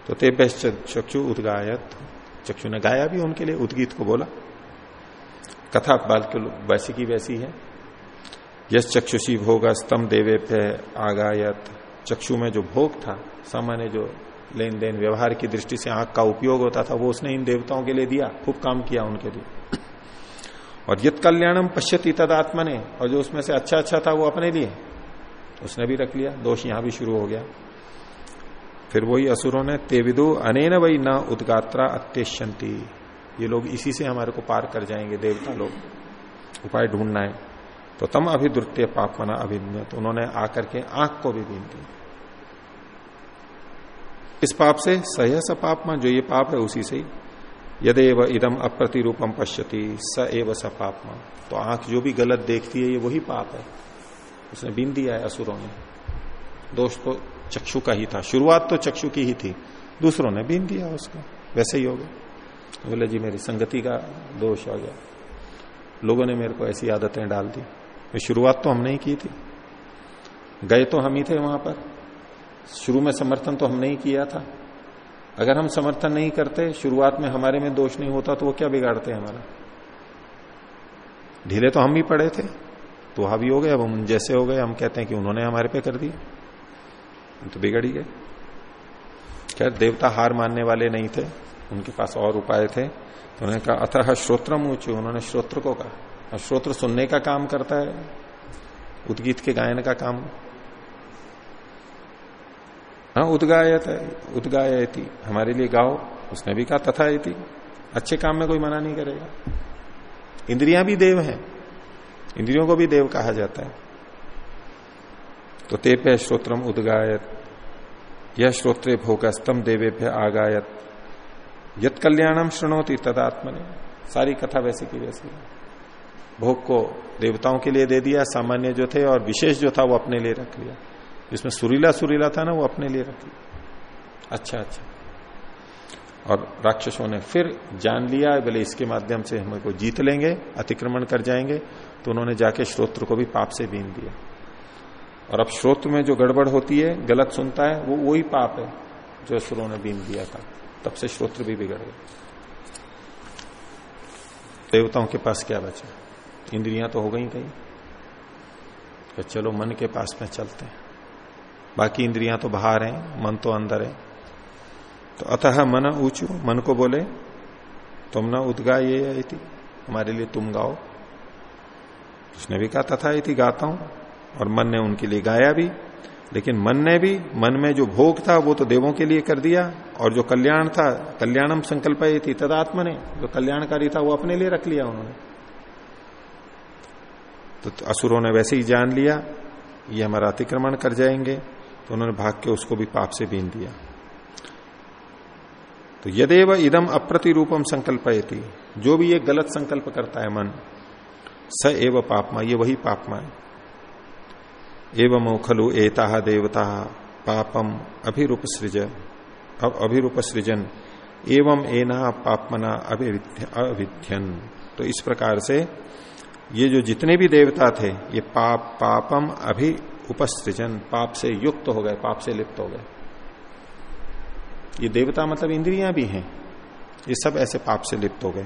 तो तेब्य चक्षु उदगायत। चक्षु ने गाया भी उनके लिए उदगीत को बोला। कथा बाल वैसी की वैसी है। यश चक्षुषी भोग स्तम देवे पे आगायत। चक्षु में जो भोग था, सामान्य जो लेन देन व्यवहार की दृष्टि से आँख का उपयोग होता था, वो उसने इन देवताओं के लिए दिया, खूब काम किया उनके लिए। और यद कल्याणम पश्यति तद आत्मा ने और जो उसमें से अच्छा अच्छा था वो अपने लिए। उसने भी रख लिया, दोष यहाँ भी शुरू हो गया। फिर वही असुरों ने, तेविदु अनेन वही न उदगात्रा अत्यशंति ये लोग इसी से हमारे को पार कर जाएँगे, देवता लोग। उपाय ढूंढना है। तो तम अभिद्रुत्य पाप मना अभिन्न तो उन्होंने आकर के आँख को भी बीन दी इस पाप से सहस पाप में, जो ये पाप है उसी से यदेव इदम अप्रतिरूपम पश्यति, स एव स पाप तो आँख जो भी गलत देखती है, ये वही पाप है। उसने बीन दिया है असुरों ने। दोष तो चक्षु का ही था। शुरुआत तो चक्षु की ही थी। दूसरों ने बीन दिया उसको। वैसे ही हो गया। तो बोले, जी, मेरी संगति का दोष आ गया। लोगों ने मेरे को ऐसी आदतें डाल दी। शुरुआत तो हमने ही की थी। गए तो हम ही थे वहाँ पर। शुरू में समर्थन तो हमने ही किया था। अगर हम समर्थन नहीं करते, शुरुआत में हमारे में दोष नहीं होता तो वो क्या बिगाड़ते हमारा? ढीले तो हम भी पड़े थे। तो हावी हो गए, अब हम जैसे हो गए, हम कहते हैं कि उन्होंने हमारे पे कर दिया। तो बिगड़ ही गए। खैर, देवता हार मानने वाले नहीं थे, उनके पास और उपाय थे। तो उन्होंने कहा, अतः श्रोत्रम ऊँचे, उन्होंने श्रोत्र को कहा। और श्रोत्र सुनने का काम करता है, उदगीत के गायन का काम। हाँ उदगायत है, उदगायती, हमारे लिए गाओ। उसने भी कहा, तथा थी अच्छे काम में कोई मना नहीं करेगा। इंद्रियाँ भी देव हैं, इंद्रियों को भी देव कहा जाता है। तो तेप्य श्रोत्रम उदगायत। यह श्रोत्रे भोगस्तम देवेभ्य आगायत। यद कल्याणम श्रृणोती तदात्मने। सारी कथा वैसे की वैसी भोग को देवताओं के लिए दे दिया, सामान्य जो थे और विशेष जो था वो अपने लिए रख लिया। जिसमें सुरीला सुरीला था ना, वो अपने लिए रख लिया। अच्छा अच्छा। और राक्षसों ने फिर जान लिया, बोले इसके माध्यम से हमको जीत लेंगे, अतिक्रमण कर जाएँगे तो उन्होंने जाके श्रोत्र को भी पाप से बीन दिया। और अब श्रोत में जो गड़बड़ होती है, गलत सुनता है, वो वही पाप है जो असुरों ने बीन दिया था। तब से श्रोत्र भी बिगड़ गए। देवताओं के पास क्या बचा? इंद्रियाँ तो हो गई कहीं। तो चलो मन के पास में चलते हैं। बाकी इंद्रियाँ तो बाहर हैं, मन तो अंदर है। तो अतः मन ऊंचू, मन को बोले, तुम ना उदगा ये थी हमारे लिए तुम गाओ। उसने भी कहा, तथा थी गाता हूँ और मन ने उनके लिए गाया भी, लेकिन मन ने भी, मन में जो भोग था वो तो देवों के लिए कर दिया, और जो कल्याण था, कल्याणम संकल्प ये थी, तदात्म ने, जो कल्याणकारी था वो अपने लिए रख लिया उन्होंने। तो असुरों ने वैसे ही जान लिया, ये हमारा अतिक्रमण कर जाएँगे तो उन्होंने भाग के उसको भी पाप से बीन दिया। तो यदेव इदम अप्रतिरूपम संकल्प जो भी ये गलत संकल्प करता है मन, स एव पापमा, ये वही पापमा है। एवं खलु एता देवता पापम अभिरूप सृज अभिरूप सृजन एवं एना पापमना अभिध्यन तो इस प्रकार से ये जो जितने भी देवता थे, ये पाप, पापम अभि उपसृजन पाप से युक्त हो गए, पाप से लिप्त हो गए। ये देवता मतलब इंद्रियाँ भी हैं। ये सब ऐसे पाप से लिप्त हो गए।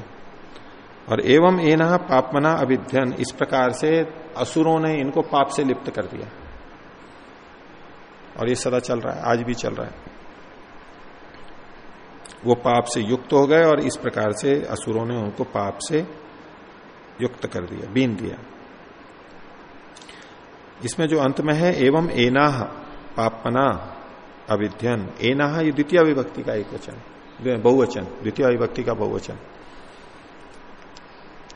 और एवं एना पापमना अभिध्यन इस प्रकार से असुरों ने इनको पाप से लिप्त कर दिया। और ये सदा चल रहा है, आज भी चल रहा है। वो पाप से युक्त हो गए और इस प्रकार से असुरों ने उनको पाप से युक्त कर दिया, बीन दिया। इसमें जो अंत में है, एवं एनाह पापना अविध्यन। एनाह ये द्वितीय विभक्ति का एक वचन बहुवचन, द्वितीय विभक्ति का बहुवचन।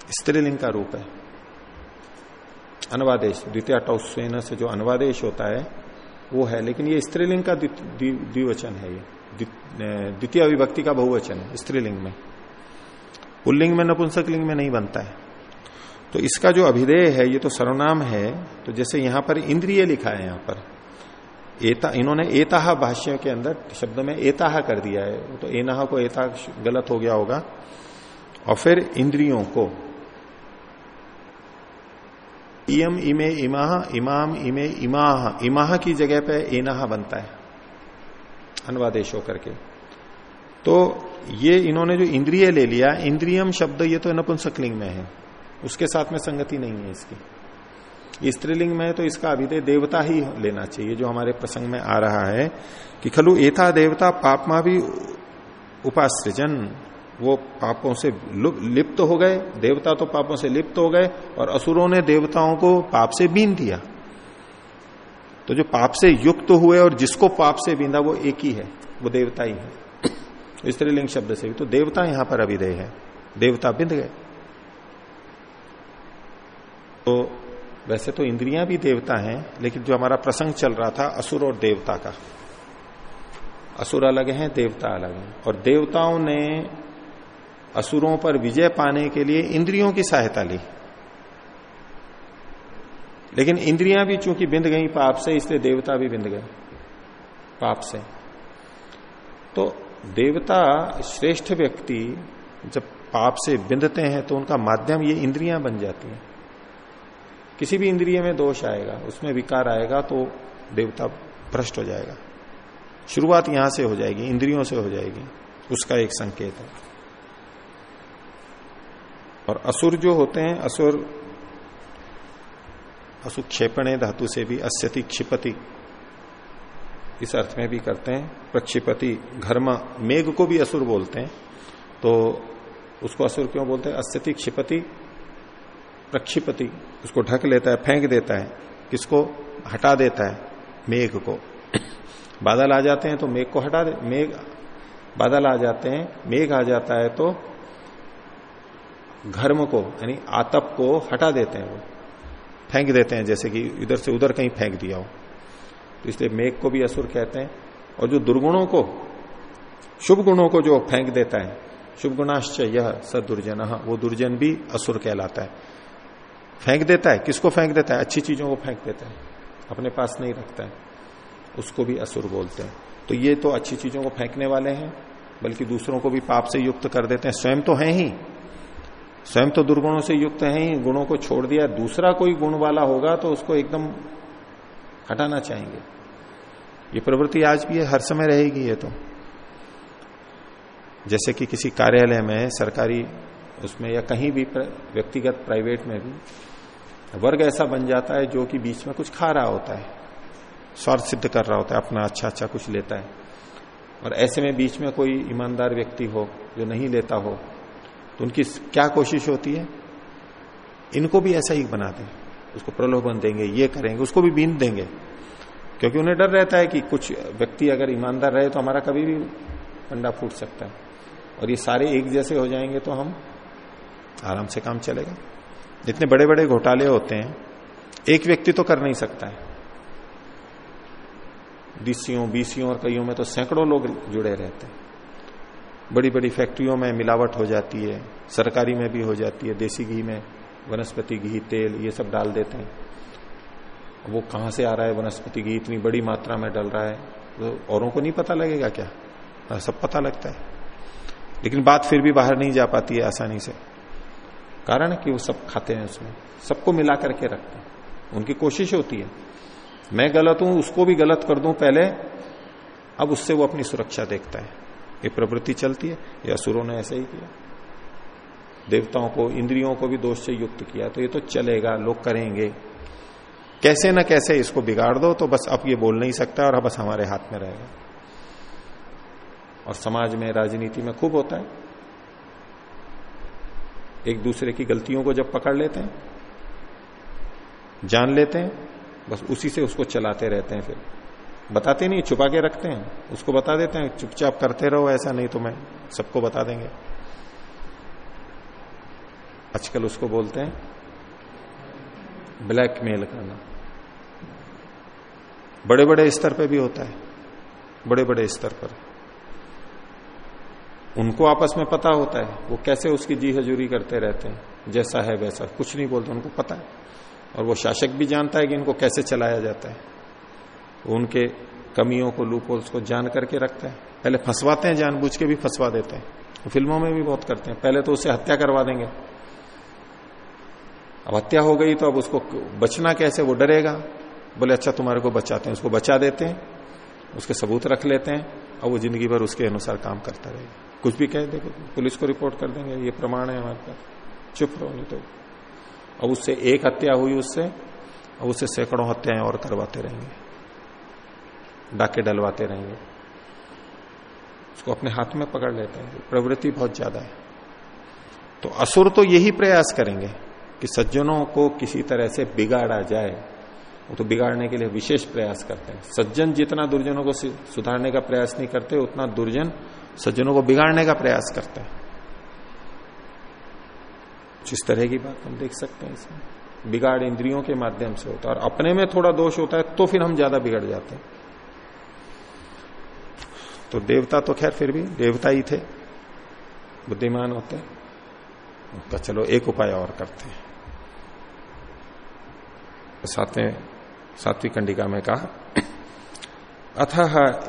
स्त्रीलिंग का रूप है। अनुवादेश, द्वितीय टौस्वेन से जो अनुवादेश होता है, वो है। लेकिन ये स्त्रीलिंग का द्विवचन है ये। द्वितीय विभक्ति का बहुवचन है, स्त्रीलिंग में। पुल्लिंग में, नपुंसक लिंग में नहीं बनता है। तो इसका जो अभिधेय है, ये तो सर्वनाम है। तो जैसे यहाँ पर इंद्रिय लिखा है यहाँ पर। एता, इन्होंने एताह भाष्य के अंदर शब्द में एताह कर दिया है। तो एनाह को एता गलत हो गया होगा। और फिर इंद्रियों को। इम इमे इमाह इमाम इमे इमाह इमाह की जगह पे एनाह बनता है। अनुवादेश होकर के। तो ये इन्होंने जो इंद्रिय ले लिया, इंद्रियम शब्द ये तो नपुंसकलिंग में है। उसके साथ में संगति नहीं है इसकी। स्त्रीलिंग में तो इसका अभिदय देवता ही लेना चाहिए, जो हमारे प्रसंग में आ रहा है कि खलु एथा देवता पापमा भी उपासृजन वो पापों से लिप्त हो गए, देवता तो पापों से लिप्त हो गए और असुरों ने देवताओं को पाप से बीन दिया। तो जो पाप से युक्त तो हुए और जिसको पाप से बींदा वो एक ही है, वो देवता ही है। स्त्रीलिंग शब्द से भी तो देवता यहाँ पर अभिदय है। देवता बिंद गए। तो वैसे तो इंद्रियाँ भी देवता हैं, लेकिन जो हमारा प्रसंग चल रहा था असुर और देवता का, असुर अलग है, देवता अलग है। और देवताओं ने असुरों पर विजय पाने के लिए इंद्रियों की सहायता ली। लेकिन इंद्रियाँ भी चूँकि बिंद गई, पाप से, इसलिए देवता भी बिंद गए। पाप से। तो देवता श्रेष्ठ व्यक्ति जब पाप से बिंदते हैं तो उनका माध्यम ये इंद्रियाँ बन जाती हैं। किसी भी इंद्रिय में दोष आएगा, उसमें विकार आएगा तो देवता भ्रष्ट हो जाएगा। शुरुआत यहाँ से हो जाएगी, इंद्रियों से हो जाएगी। उसका एक संकेत है। और असुर जो होते हैं, असुर, असुक्षेपणे धातु से भी अस्यति क्षिपति। इस अर्थ में भी करते हैं, प्रक्षिपति, घर्म, मेघ को भी असुर बोलते हैं। तो उसको असुर क्यों बोलते हैं? अस्यति क्षिपति, प्रक्षिपति। उसको ढक लेता है, फेंक देता है। किसको? हटा देता है, मेघ को। बादल आ जाते हैं तो मेघ को हटा दे, मेघ, बादल आ जाते हैं, मेघ आ जाता है तो घर्म को, यानी आतप को हटा देते हैं वो। फेंक देते हैं, जैसे कि इधर से उधर कहीं फेंक दिया हो। तो इसलिए मेघ को भी असुर कहते हैं, और जो दुर्गुणों को, शुभ गुणों को जो फेंक देता है, शुभ गुणाश्च यह सदुर्जन, वो दुर्जन भी असुर कहलाता है। फेंक देता है, किसको फेंक देता है? अच्छी चीज़ों को फेंक देता है, अपने पास नहीं रखता है, उसको भी असुर बोलते हैं। तो ये तो अच्छी चीज़ों को फेंकने वाले हैं, बल्कि दूसरों को भी पाप से युक्त कर देते हैं, स्वयं तो हैं ही। स्वयं तो दुर्गुणों से युक्त है ही, गुणों को छोड़ दिया। दूसरा कोई गुण वाला होगा तो उसको एकदम हटाना चाहेंगे। ये प्रवृत्ति आज भी है हर समय रहेगी ये तो। जैसे कि किसी कार्यालय में, सरकारी उसमें या कहीं भी व्यक्तिगत प्राइवेट में भी वर्ग ऐसा बन जाता है जो कि बीच में कुछ खा रहा होता है, स्वार्थ सिद्ध कर रहा होता है, अपना अच्छा अच्छा कुछ लेता है। और ऐसे में बीच में कोई ईमानदार व्यक्ति हो जो नहीं लेता हो तो उनकी क्या कोशिश होती है? इनको भी ऐसा ही बना दें। उसको प्रलोभन देंगे, ये करेंगे, उसको भी बीन देंगे। क्योंकि उन्हें डर रहता है कि कुछ व्यक्ति अगर ईमानदार रहे तो हमारा कभी भी पंडा फूट सकता है। और ये सारे एक जैसे हो जाएँगे तो हम आराम से काम चलेगा। जितने बड़े बड़े घोटाले होते हैं, एक व्यक्ति तो कर नहीं सकता है। डीसीओ, बीसीओ और कईयों में तो सैकड़ों लोग जुड़े रहते हैं। बड़ी बड़ी फैक्ट्रियों में मिलावट हो जाती है सरकारी में भी हो जाती है देसी घी में वनस्पति घी तेल ये सब डाल देते हैं। वो कहाँ से आ रहा है वनस्पति घी? इतनी बड़ी मात्रा में डल रहा है। तो औरों को नहीं पता लगेगा क्या? हाँ, सब पता लगता है। लेकिन बात फिर भी बाहर नहीं जा पाती है आसानी से। कारण कि वो सब खाते हैं उसमें। सबको मिला करके रखते हैं। उनकी कोशिश होती है। मैं गलत हूँ उसको भी गलत कर दूँ पहले। अब उससे वो अपनी सुरक्षा देखता है। ये प्रवृत्ति चलती है, ये असुरों ने ऐसा ही किया। देवताओं को, इंद्रियों को भी दोष से युक्त किया तो ये तो चलेगा, लोग करेंगे। कैसे ना कैसे इसको बिगाड़ दो तो बस अब ये बोल नहीं सकता और बस हमारे हाथ में रहेगा। और समाज में, राजनीति में खूब होता है। एक दूसरे की गलतियों को जब पकड़ लेते हैं, जान लेते हैं, बस उसी से उसको चलाते रहते हैं फिर। बताते नहीं, छुपा के रखते हैं। उसको बता देते हैं, चुपचाप करते रहो, ऐसा नहीं तो मैं सबको बता देंगे। आजकल उसको बोलते हैं, ब्लैकमेल करना। बड़े बड़े स्तर पे भी होता है बड़े बड़े स्तर पर। उनको आपस में पता होता है, वो कैसे उसकी जी हजूरी करते रहते हैं, जैसा है वैसा। कुछ नहीं बोलते, उनको पता है। और वो शासक भी जानता है कि इनको कैसे चलाया जाता है। उनके कमियों को लूपोल्स को जान करके रखते हैं। पहले फंसवाते हैं, जानबूझ के भी फंसवा देते हैं। फ़िल्मों में भी बहुत करते हैं। पहले तो उसे हत्या करवा देंगे। अब हत्या हो गई तो अब उसको बचना कैसे? वो डरेगा। बोले अच्छा तुम्हारे को बचाते हैं। उसको बचा देते हैं। उसके सबूत रख लेते हैं। और वो ज़िंदगी भर उसके अनुसार काम करता रहेगा। कुछ भी कह देगा पुलिस को रिपोर्ट कर देंगे। ये प्रमाण है हमारे पास। चुप रहो, नहीं तो। अब उससे एक हत्या हुई उससे। अब उससे सैकड़ों हत्याएँ और करवाते रहेंगे। डाके डलवाते रहेंगे। उसको अपने हाथ में पकड़ लेते हैं। प्रवृत्ति बहुत ज़्यादा है। तो असुर तो यही प्रयास करेंगे कि सज्जनों को किसी तरह से बिगाड़ा जाए। वो तो बिगाड़ने के लिए विशेष प्रयास करते हैं। सज्जन जितना दुर्जनों को सुधारने का प्रयास नहीं करते, उतना दुर्जन सज्जनों को बिगाड़ने का प्रयास करते हैं। जिस तरह की बात हम देख सकते हैं इसमें। बिगाड़ इंद्रियों के माध्यम से होता है। और अपने में थोड़ा दोष होता है तो फिर हम ज़्यादा बिगड़ जाते हैं। तो देवता तो खैर फिर भी देवता ही थे, बुद्धिमान होते। तो चलो एक उपाय और करते हैं। तो सातवें, सातवीं कंडिका में कहा अथ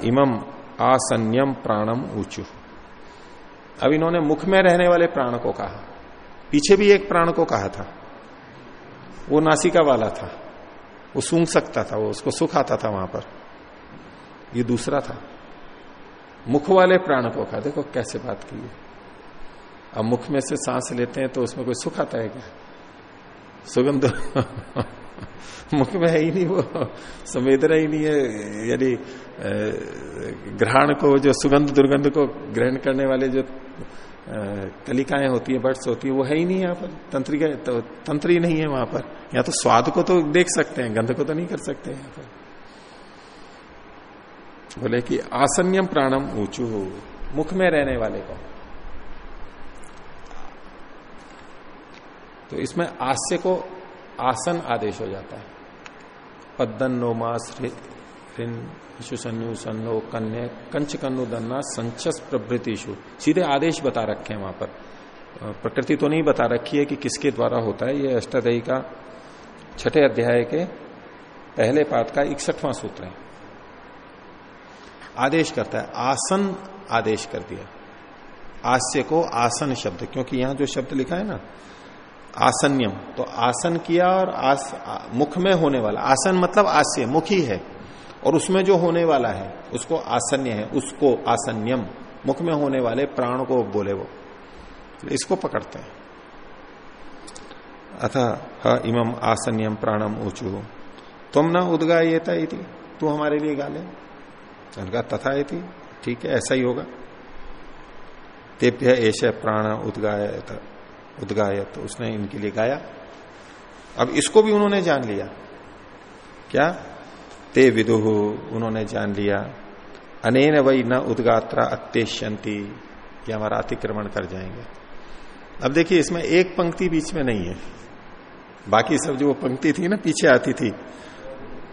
इमम आसन्यम प्राणम ऊंचू। अब इन्होंने मुख में रहने वाले प्राण को कहा। पीछे भी एक प्राण को कहा था। वो नासिका वाला था। वो सूंघ सकता था, वो उसको सुख आता था वहाँ पर। ये दूसरा था। मुख वाले प्राण को कहा देखो कैसे बात की है। अब मुख में से सांस लेते हैं तो उसमें कोई सुख आता है क्या? सुगंध। मुख में है ही नहीं वो। संवेदना ही नहीं है। यानी ग्रहण को, जो सुगंध दुर्गंध को ग्रहण करने वाले जो कलिकाएँ होती है, बर्ड्स होती है, वो है ही नहीं यहाँ पर। तंत्रिका तो तंत्र नहीं है वहाँ पर। या तो स्वाद को तो देख सकते हैं, गंध को तो नहीं कर सकते यहाँ पर। बोले कि आसन्यम प्राणम ऊंचू। मुख में रहने वाले को तो इसमें आस्य को आसन आदेश हो जाता है। पद्दन नोमास सन्नो, कन्या, कंच, कन्नु, दन्ना, संचस प्रभृतिशु सीधे आदेश बता रखे हैं वहाँ पर। प्रकृति तो नहीं बता रखी है कि किसके द्वारा होता है। ये अष्टादयी का छठे अध्याय के पहले पाठ का इकसठवां सूत्र है। आदेश करता है। आसन आदेश कर दिया। आस्य को आसन शब्द, क्योंकि यहाँ जो शब्द लिखा है ना, आसन्यम तो आसन किया और आस, मुख में होने वाला, आसन मतलब आस्य, मुखी है और उसमें जो होने वाला है, उसको आसन्य है, उसको आसन्यम, मुख में होने वाले प्राण को बोले वो। इसको पकड़ते हैं। अथा इमम आसन्यम प्राणम ऊंचू। तुम ना उदगाएता तू हमारे लिए गाले। उनका तथा थी ठीक है, ऐसा ही होगा। तेप्य ऐसे प्राण उदगायत उदगायत। उसने इनके लिए गाया। अब इसको भी उन्होंने जान लिया। क्या? ते विदुह उन्होंने जान लिया। अनेन वही न उदगात्रा अत्यंती ये हमारा अतिक्रमण कर जाएँगे। अब देखिए, इसमें एक पंक्ति बीच में नहीं है। बाकी सब जो वो पंक्ति थी ना, पीछे आती थी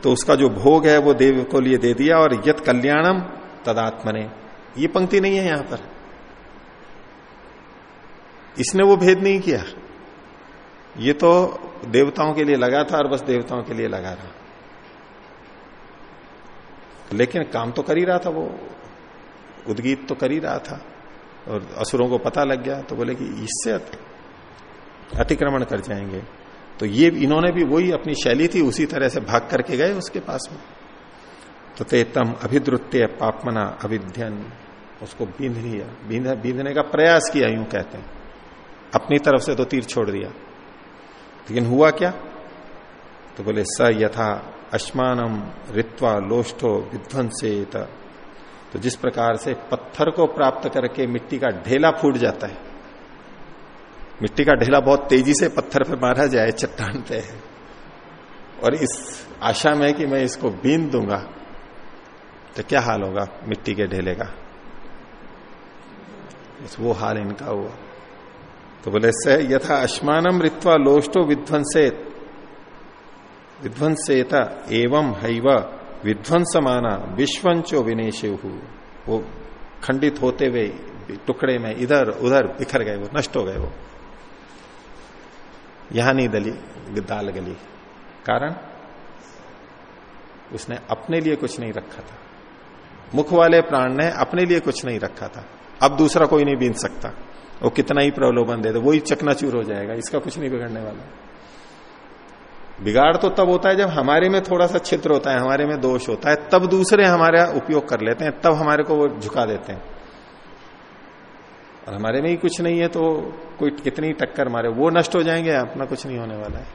तो उसका जो भोग है वो देव को लिए दे दिया और यत कल्याणम तदात्मने। ये पंक्ति नहीं है यहाँ पर। इसने वो भेद नहीं किया। ये तो देवताओं के लिए लगा था और बस देवताओं के लिए लगा रहा लेकिन काम तो कर ही रहा था वो। उद्गीत तो कर ही रहा था। और असुरों को पता लग गया तो बोले कि इससे अतिक्रमण कर जाएँगे। तो ये इन्होंने भी वही अपनी शैली थी, उसी तरह से भाग करके गए उसके पास में। तो तेतम अभिद्रुत्य पापमना अविध्यन, उसको बींध लिया। बींध, बींधने का प्रयास किया, यूँ कहते हैं। अपनी तरफ़ से तो तीर छोड़ दिया। लेकिन हुआ क्या? तो बोले, स यथा अश्मानम रित्वा लोष्टो विध्वंसेत। तो जिस प्रकार से पत्थर को प्राप्त करके मिट्टी का ढेला फूट जाता है मिट्टी का ढेला बहुत तेज़ी से पत्थर पे मारा जाए, चट्टान पे। और इस आशा में कि मैं इसको बीन दूँगा तो क्या हाल होगा मिट्टी के ढेले का? इस वो हाल इनका हुआ। तो बोले से यथा अश्मानम रित्वा लोष्टो विध्वंसेत। विध्वंसेता एवं हईव हैव विध्वंसमाना विश्वंचो विनेश वो खंडित होते हुए टुकड़े में इधर उधर बिखर गए, वो नष्ट हो गए वो। यहाँ नहीं दली दाल गली। कारण? उसने अपने लिए कुछ नहीं रखा था। मुख वाले प्राण ने अपने लिए कुछ नहीं रखा था। अब दूसरा कोई नहीं बीन सकता। वो कितना ही प्रलोभन दे दे, वही चकनाचूर हो जाएगा, इसका कुछ नहीं बिगड़ने वाला। बिगाड़ तो तब होता है जब हमारे में थोड़ा सा छिद्र होता है, हमारे में दोष होता है, तब दूसरे हमारा उपयोग कर लेते हैं, तब हमारे को वो झुका देते हैं। और हमारे में ही कुछ नहीं है तो कोई कितनी टक्कर मारे, वो नष्ट हो जाएँगे, अपना कुछ नहीं होने वाला है।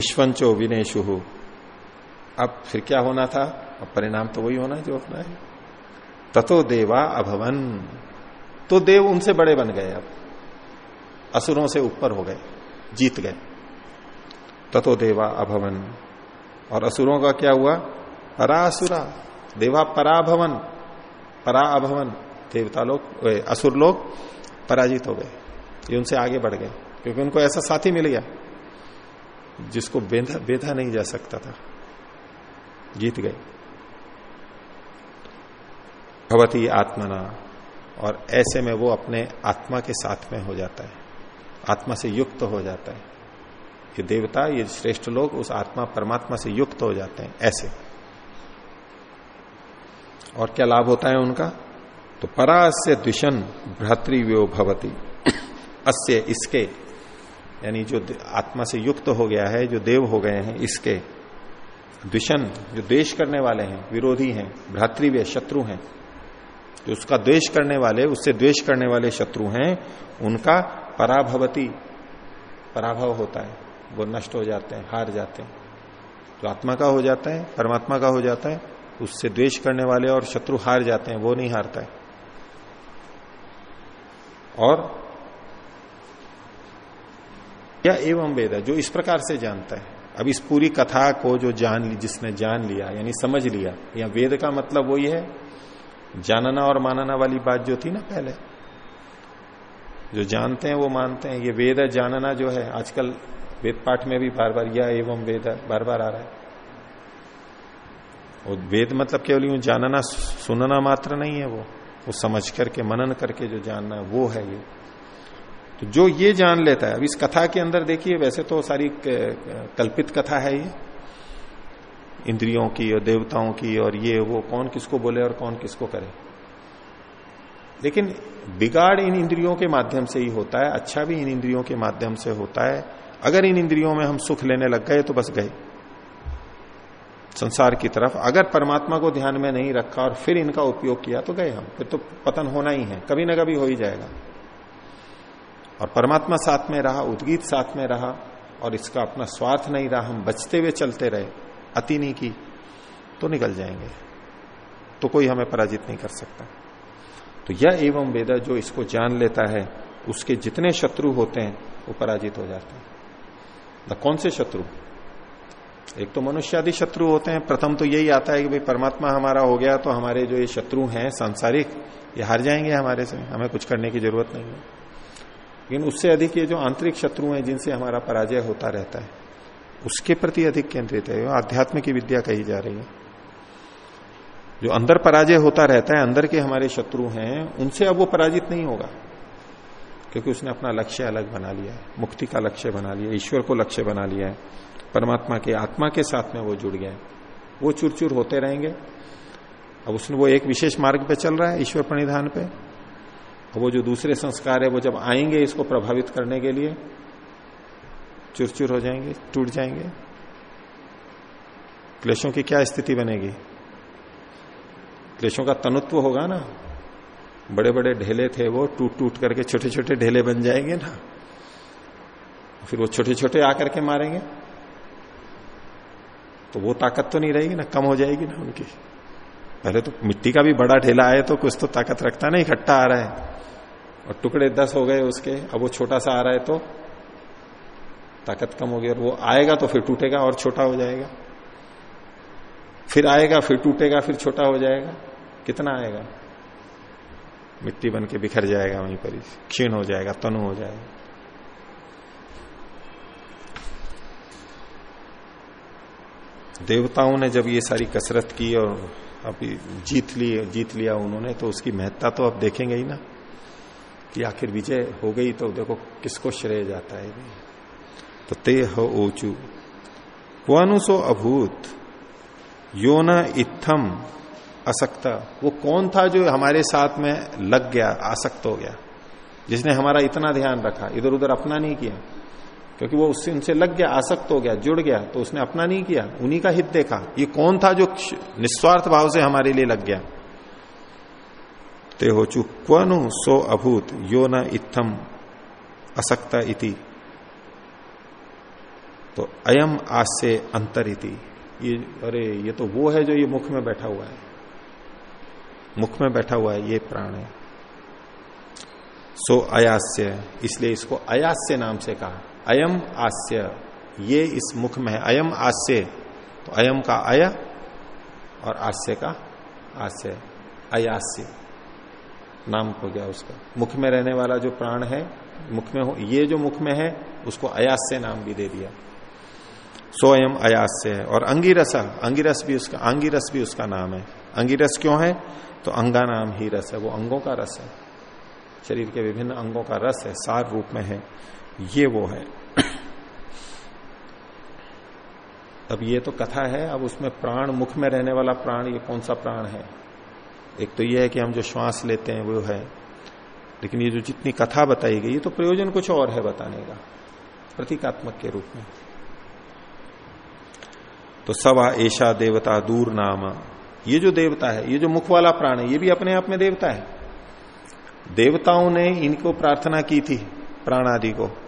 विश्वंचो विनेशु। अब फिर क्या होना था? अब परिणाम तो वही होना जो होना है। ततो देवा अभवन। तो देव उनसे बड़े बन गए अब। असुरों से ऊपर हो गए, जीत गए। ततो देवा अभवन। और असुरों का क्या हुआ? परासुरा। देवा पराभवन। परा अभवन देवता लोग असुर लोग पराजित हो गए। ये उनसे आगे बढ़ गए, क्योंकि उनको ऐसा साथी मिल गया, जिसको बेधा बेधा नहीं जा सकता था। जीत गए। भवती आत्मना, और ऐसे में वो अपने आत्मा के साथ में हो जाता है। आत्मा से युक्त हो जाता है। ये देवता, ये श्रेष्ठ लोग उस आत्मा, परमात्मा से युक्त हो जाते हैं, ऐसे। और क्या लाभ होता है उनका? तो परास्य द्विशन भ्रातृव्यो भवती। अस्य इसके, यानी जो आत्मा से युक्त हो गया है, जो देव हो गए हैं, इसके द्विशन जो द्वेश करने वाले हैं, विरोधी हैं, भ्रातृव्य शत्रु हैं, जो उसका द्वेष करने वाले, उससे द्वेष करने वाले शत्रु हैं, उनका पराभवती, पराभव होता है। वो नष्ट हो जाते हैं, हार जाते हैं। जो आत्मा का हो जाता है, परमात्मा का हो जाता है उससे द्वेष करने वाले और शत्रु हार जाते हैं, वो नहीं हारता है। और या एवं वेद जो इस प्रकार से जानता है। अब इस पूरी कथा को जो जान ली, जिसने जान लिया, यानी समझ लिया, या वेद का मतलब वही है, जानना और मानना वाली बात जो थी ना पहले। जो जानते हैं वो मानते हैं। ये वेद जानना जो है, आजकल वेद पाठ में भी बार बार, या एवं वेद बार बार आ रहा है। और वेद मतलब केवल यूँ जानना, सुनना मात्र नहीं है वो। वो समझ करके, मनन करके जो जानना है, वो है ये। तो जो ये जान लेता है, अब इस कथा के अंदर देखिए, वैसे तो सारी कल्पित कथा है ये। इंद्रियों की और देवताओं की और ये, वो, कौन किसको बोले और कौन किसको करे। लेकिन बिगाड़ इन इंद्रियों के माध्यम से ही होता है अच्छा भी इन इंद्रियों के माध्यम से होता है। अगर इन इंद्रियों में हम सुख लेने लग गए तो बस गए। संसार की तरफ़, अगर परमात्मा को ध्यान में नहीं रखा और फिर इनका उपयोग किया तो गए हम। फिर तो पतन होना ही है, कभी ना कभी हो ही जाएगा। और परमात्मा साथ में रहा, उद्गीत साथ में रहा, और इसका अपना स्वार्थ नहीं रहा, हम बचते हुए चलते रहे, अति नहीं की तो निकल जाएँगे। तो कोई हमें पराजित नहीं कर सकता। तो यह एवं वेद जो इसको जान लेता है, उसके जितने शत्रु होते हैं, वो पराजित हो जाते हैं। कौन से शत्रु? एक तो मनुष्य आदि शत्रु होते हैं। प्रथम तो यही आता है कि भाई परमात्मा हमारा हो गया तो हमारे जो ये शत्रु हैं, सांसारिक, ये हार जाएँगे हमारे से। हमें कुछ करने की ज़रूरत नहीं है। लेकिन उससे अधिक ये जो आंतरिक शत्रु हैं, जिनसे हमारा पराजय होता रहता है, उसके प्रति अधिक केंद्रित है। आध्यात्म की विद्या कही जा रही है। जो अंदर पराजय होता रहता है, अंदर के हमारे शत्रु हैं, उनसे अब वो पराजित नहीं होगा, क्योंकि उसने अपना लक्ष्य अलग बना लिया है। मुक्ति का लक्ष्य बना लिया ईश्वर को लक्ष्य बना लिया है। परमात्मा के आत्मा के साथ में वो जुड़ गया वो चूर चूर होते रहेंगे। अब उसने वो एक विशेष मार्ग पे चल रहा है, ईश्वर प्रणिधान पे। वो जो दूसरे संस्कार है, वो जब आएँगे इसको प्रभावित करने के लिए, चुरचुर हो जाएँगे, टूट जाएँगे। क्लेशों की क्या स्थिति बनेगी? क्लेशों का तनुत्व होगा ना? बड़े बड़े ढेले थे वो टूट टूट करके छोटे छोटे ढेले बन जाएँगे ना? फिर वो छोटे छोटे आकर के मारेंगे। तो वो ताकत तो नहीं रहेगी ना, कम हो जाएगी ना उनकी। पहले तो मिट्टी का भी बड़ा ढेला आए तो कुछ तो ताकत रखता ना इकट्ठा आ रहा है। और टुकड़े दस हो गए उसके, अब वो छोटा सा आ रहा है तो ताकत कम होगी और वो आएगा तो फिर टूटेगा, और छोटा हो जाएगा। फिर आएगा, फिर टूटेगा, फिर छोटा हो जाएगा। कितना आएगा? मिट्टी बन के बिखर जाएगा वहीं पर ही, क्षीण हो जाएगा, तनु हो जाएगा। देवताओं ने जब ये सारी कसरत की और अभी जीत ली, जीत लिया उन्होंने तो उसकी महत्ता तो अब देखेंगे ही ना कि आखिर विजय हो गई तो देखो किसको श्रेय जाता है तो ते हो ओचू क्वानुसो अभूत, यो न इत्थम असक्ता। वो कौन था जो हमारे साथ में लग गया, आसक्त हो गया, जिसने हमारा इतना ध्यान रखा इधर उधर अपना नहीं किया। क्योंकि वो उससे उनसे लग गया, आसक्त हो गया, जुड़ गया तो उसने अपना नहीं किया, उन्हीं का हित देखा। ये कौन था जो निस्वार्थ भाव से हमारे लिए लग गया? ते हो चुक्वनु सो अभूत, यो न इत्थम असक्ता इति। तो अयम आस्य अंतर इति ये अरे, ये तो वो है जो ये मुख में बैठा हुआ है। मुख में बैठा हुआ है, ये प्राण है। सो अयास्य, इसलिए इसको अयास्य नाम से कहा। अयम आस्य। ये इस मुख में है। अयम आस्य। तो अयम का अय और आस्य का आस्य। अयास्य। नाम हो गया उसका। मुख में रहने वाला जो प्राण है, मुख में हो, ये जो मुख में है, उसको अयास्य नाम भी दे दिया। सो अयम अयास्य है। और अंगिरस अंगिरस भी उसका, अंगिरस भी उसका नाम है। अंगिरस क्यों है? तो अंगा नाम ही रस है। वो अंगों का रस है। शरीर के विभिन्न अंगों का रस है। सार रूप में है। ये वो है। अब ये तो कथा है, अब उसमें प्राण, मुख में रहने वाला प्राण, ये कौन सा प्राण है? एक तो ये है कि हम जो श्वास लेते हैं वो है। लेकिन ये जो जितनी कथा बताई गई, ये तो प्रयोजन कुछ और है बताने का, प्रतीकात्मक के रूप में। तो सवा ऐशा देवता दूर नाम। ये जो देवता है, ये जो मुख वाला प्राण है, ये भी अपने आप में देवता है। देवताओं ने इनको प्रार्थना की थी प्राण आदि को।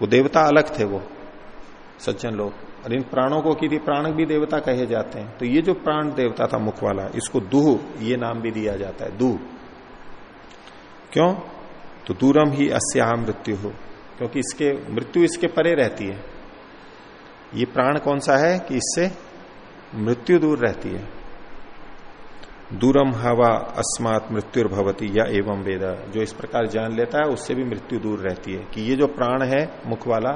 वो देवता अलग थे वो, सज्जन लोग। और इन प्राणों को की प्राण भी देवता कहे जाते हैं। तो ये जो प्राण देवता था मुख वाला इसको दूह, ये नाम भी दिया जाता है, दूह। क्यों? तो दूरम ही अस्या मृत्यु हो, क्योंकि इसके, मृत्यु इसके परे रहती है। ये प्राण कौन सा है कि इससे मृत्यु दूर रहती है? दूरम हवा अस्मात मृत्यु भवती या एवं वेद। जो इस प्रकार जान लेता है, उससे भी मृत्यु दूर रहती है। कि ये जो प्राण है, मुख वाला,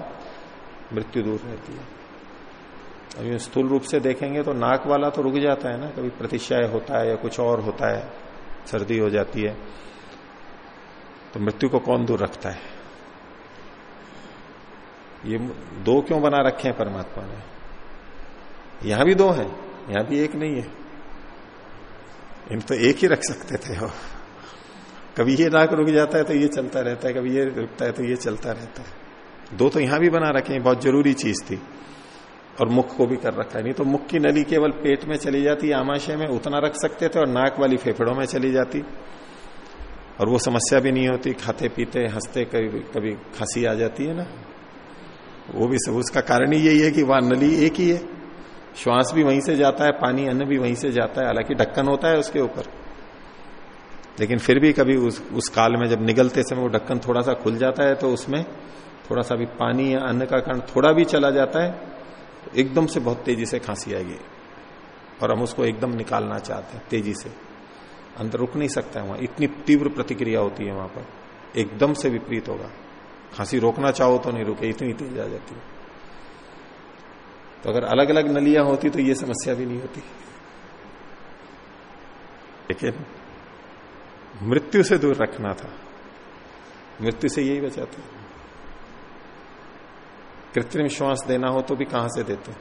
मृत्यु दूर रहती है। अभी स्थूल रूप से देखेंगे तो नाक वाला तो रुक जाता है ना, कभी प्रतिशय होता है या कुछ और होता है, सर्दी हो जाती है तो मृत्यु को कौन दूर रखता है? ये दो क्यों बना रखे हैं परमात्मा ने? यहाँ भी दो हैं, यहाँ भी एक नहीं है। इन तो एक ही रख सकते थे हो कभी ये नाक रुक जाता है तो ये चलता रहता है, कभी ये रुकता है तो ये चलता रहता है। दो तो यहाँ भी बना रखे हैं, बहुत ज़रूरी चीज़ थी। और मुख को भी कर रखा है। नहीं तो मुख की नली केवल पेट में चली जाती, आमाशय में उतना रख सकते थे और नाक वाली फेफड़ों में चली जाती। और वो समस्या भी नहीं होती, खाते पीते, हँसते, कभी कभी खांसी आ जाती है ना। वो भी सब उसका कारण ही यही है कि वहाँ नली एक ही है। श्वास भी वहीं से जाता है, पानी अन्न भी वहीं से जाता है, हालाँकि ढक्कन होता है उसके ऊपर। लेकिन फिर भी कभी उस उस काल में जब निगलते समय वो ढक्कन थोड़ा सा खुल जाता है तो उसमें थोड़ा सा भी पानी या अन्न का कण थोड़ा भी चला जाता है तो एकदम से बहुत तेज़ी से खांसी आएगी। और हम उसको एकदम निकालना चाहते हैं, तेज़ी से। अंदर रुक नहीं सकता है वहाँ। इतनी तीव्र प्रतिक्रिया होती है वहाँ पर। एकदम से विपरीत होगा। खांसी रोकना चाहो तो नहीं रुके, इतनी तेज आ जाती है। तो अगर अलग अलग नलियाँ होती तो ये समस्या भी नहीं होती। लेकिन मृत्यु से दूर रखना था। मृत्यु से यही बचाता कृत्रिम श्वास देना हो तो भी कहाँ से देते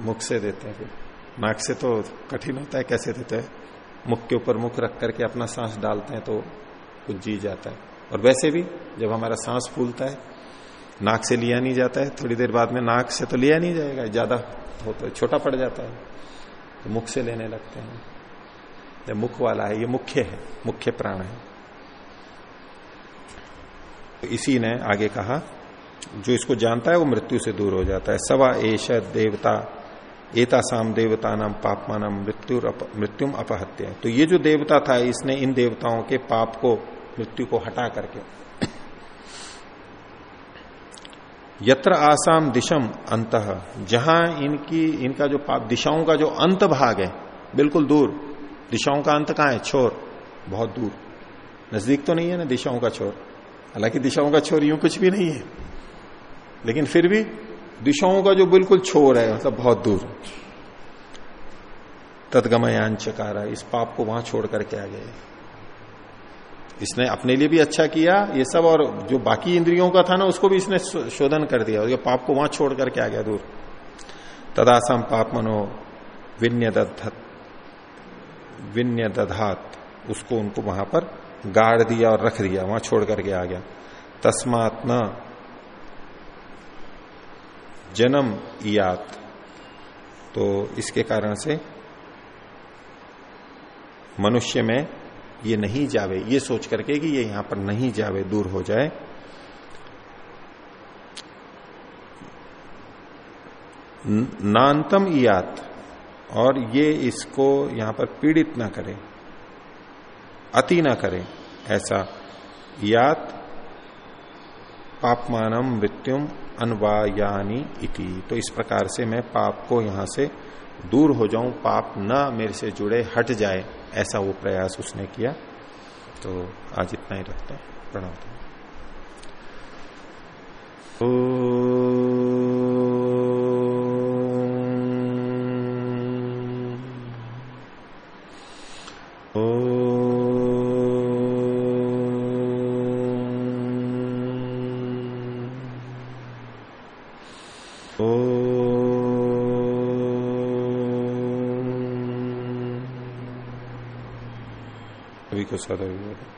मुख से देते हैं फिर। नाक से तो कठिन होता है, कैसे देते हैं? मुख के ऊपर मुख रख करके अपना सांस डालते हैं तो कुछ जी जाता है। और वैसे भी जब हमारा सांस फूलता है नाक से लिया नहीं जाता है, थोड़ी देर बाद में नाक से तो लिया नहीं जाएगा, ज़्यादा है, छोटा पड़ जाता है तो मुख से लेने लगते हैं। जब मुख वाला है, ये मुख्य है, मुख्य प्राण है। तो इसी ने आगे कहा, जो इसको जानता है वो मृत्यु से दूर हो जाता है। सवा एश देवता एतासाम देवता नाम पापमा नाम मृत्यु मृत्युम अपहत्य। तो ये जो देवता था, इसने इन देवताओं के पाप को, मृत्यु को हटा करके यत्र आसाम दिशम अंत। जहाँ इनकी, इनका जो पाप, दिशाओं का जो अंत भाग है, बिल्कुल दूर। दिशाओं का अंत कहाँ है? छोर। बहुत दूर। नज़दीक तो नहीं है ना दिशाओं का छोर। हालाँकि दिशाओं का छोर यूँ कुछ भी नहीं है। लेकिन फिर भी दिशाओं का जो बिल्कुल छोर है मतलब बहुत दूर। तदगमयान चकारा इस पाप को वहाँ छोड़ करके आ गए। इसने अपने लिए भी अच्छा किया, ये सब और जो बाकी इंद्रियों का था ना, उसको भी इसने शोधन कर दिया ये पाप को वहाँ छोड़ करके आ गया दूर। तदासम पाप मनो विन्य विन्य दधात उसको उनको वहाँ पर गाड़ दिया और रख दिया, वहाँ छोड़ करके आ गया। तस्मात न जन्म इयात। तो इसके कारण से मनुष्य में ये नहीं जावे, ये सोच करके कि ये यहाँ पर नहीं जावे, दूर हो जाए। नान्तम यात और ये इसको यहाँ पर पीड़ित ना करे, अति ना करे, ऐसा। यात पापमानम मृत्युम अनवायानी इति। तो इस प्रकार से मैं पाप को यहाँ से दूर हो जाऊँ, पाप ना मेरे से जुड़े, हट जाए। ऐसा वो प्रयास उसने किया तो आज इतना ही रखते हैं। प्रणाम। सदैव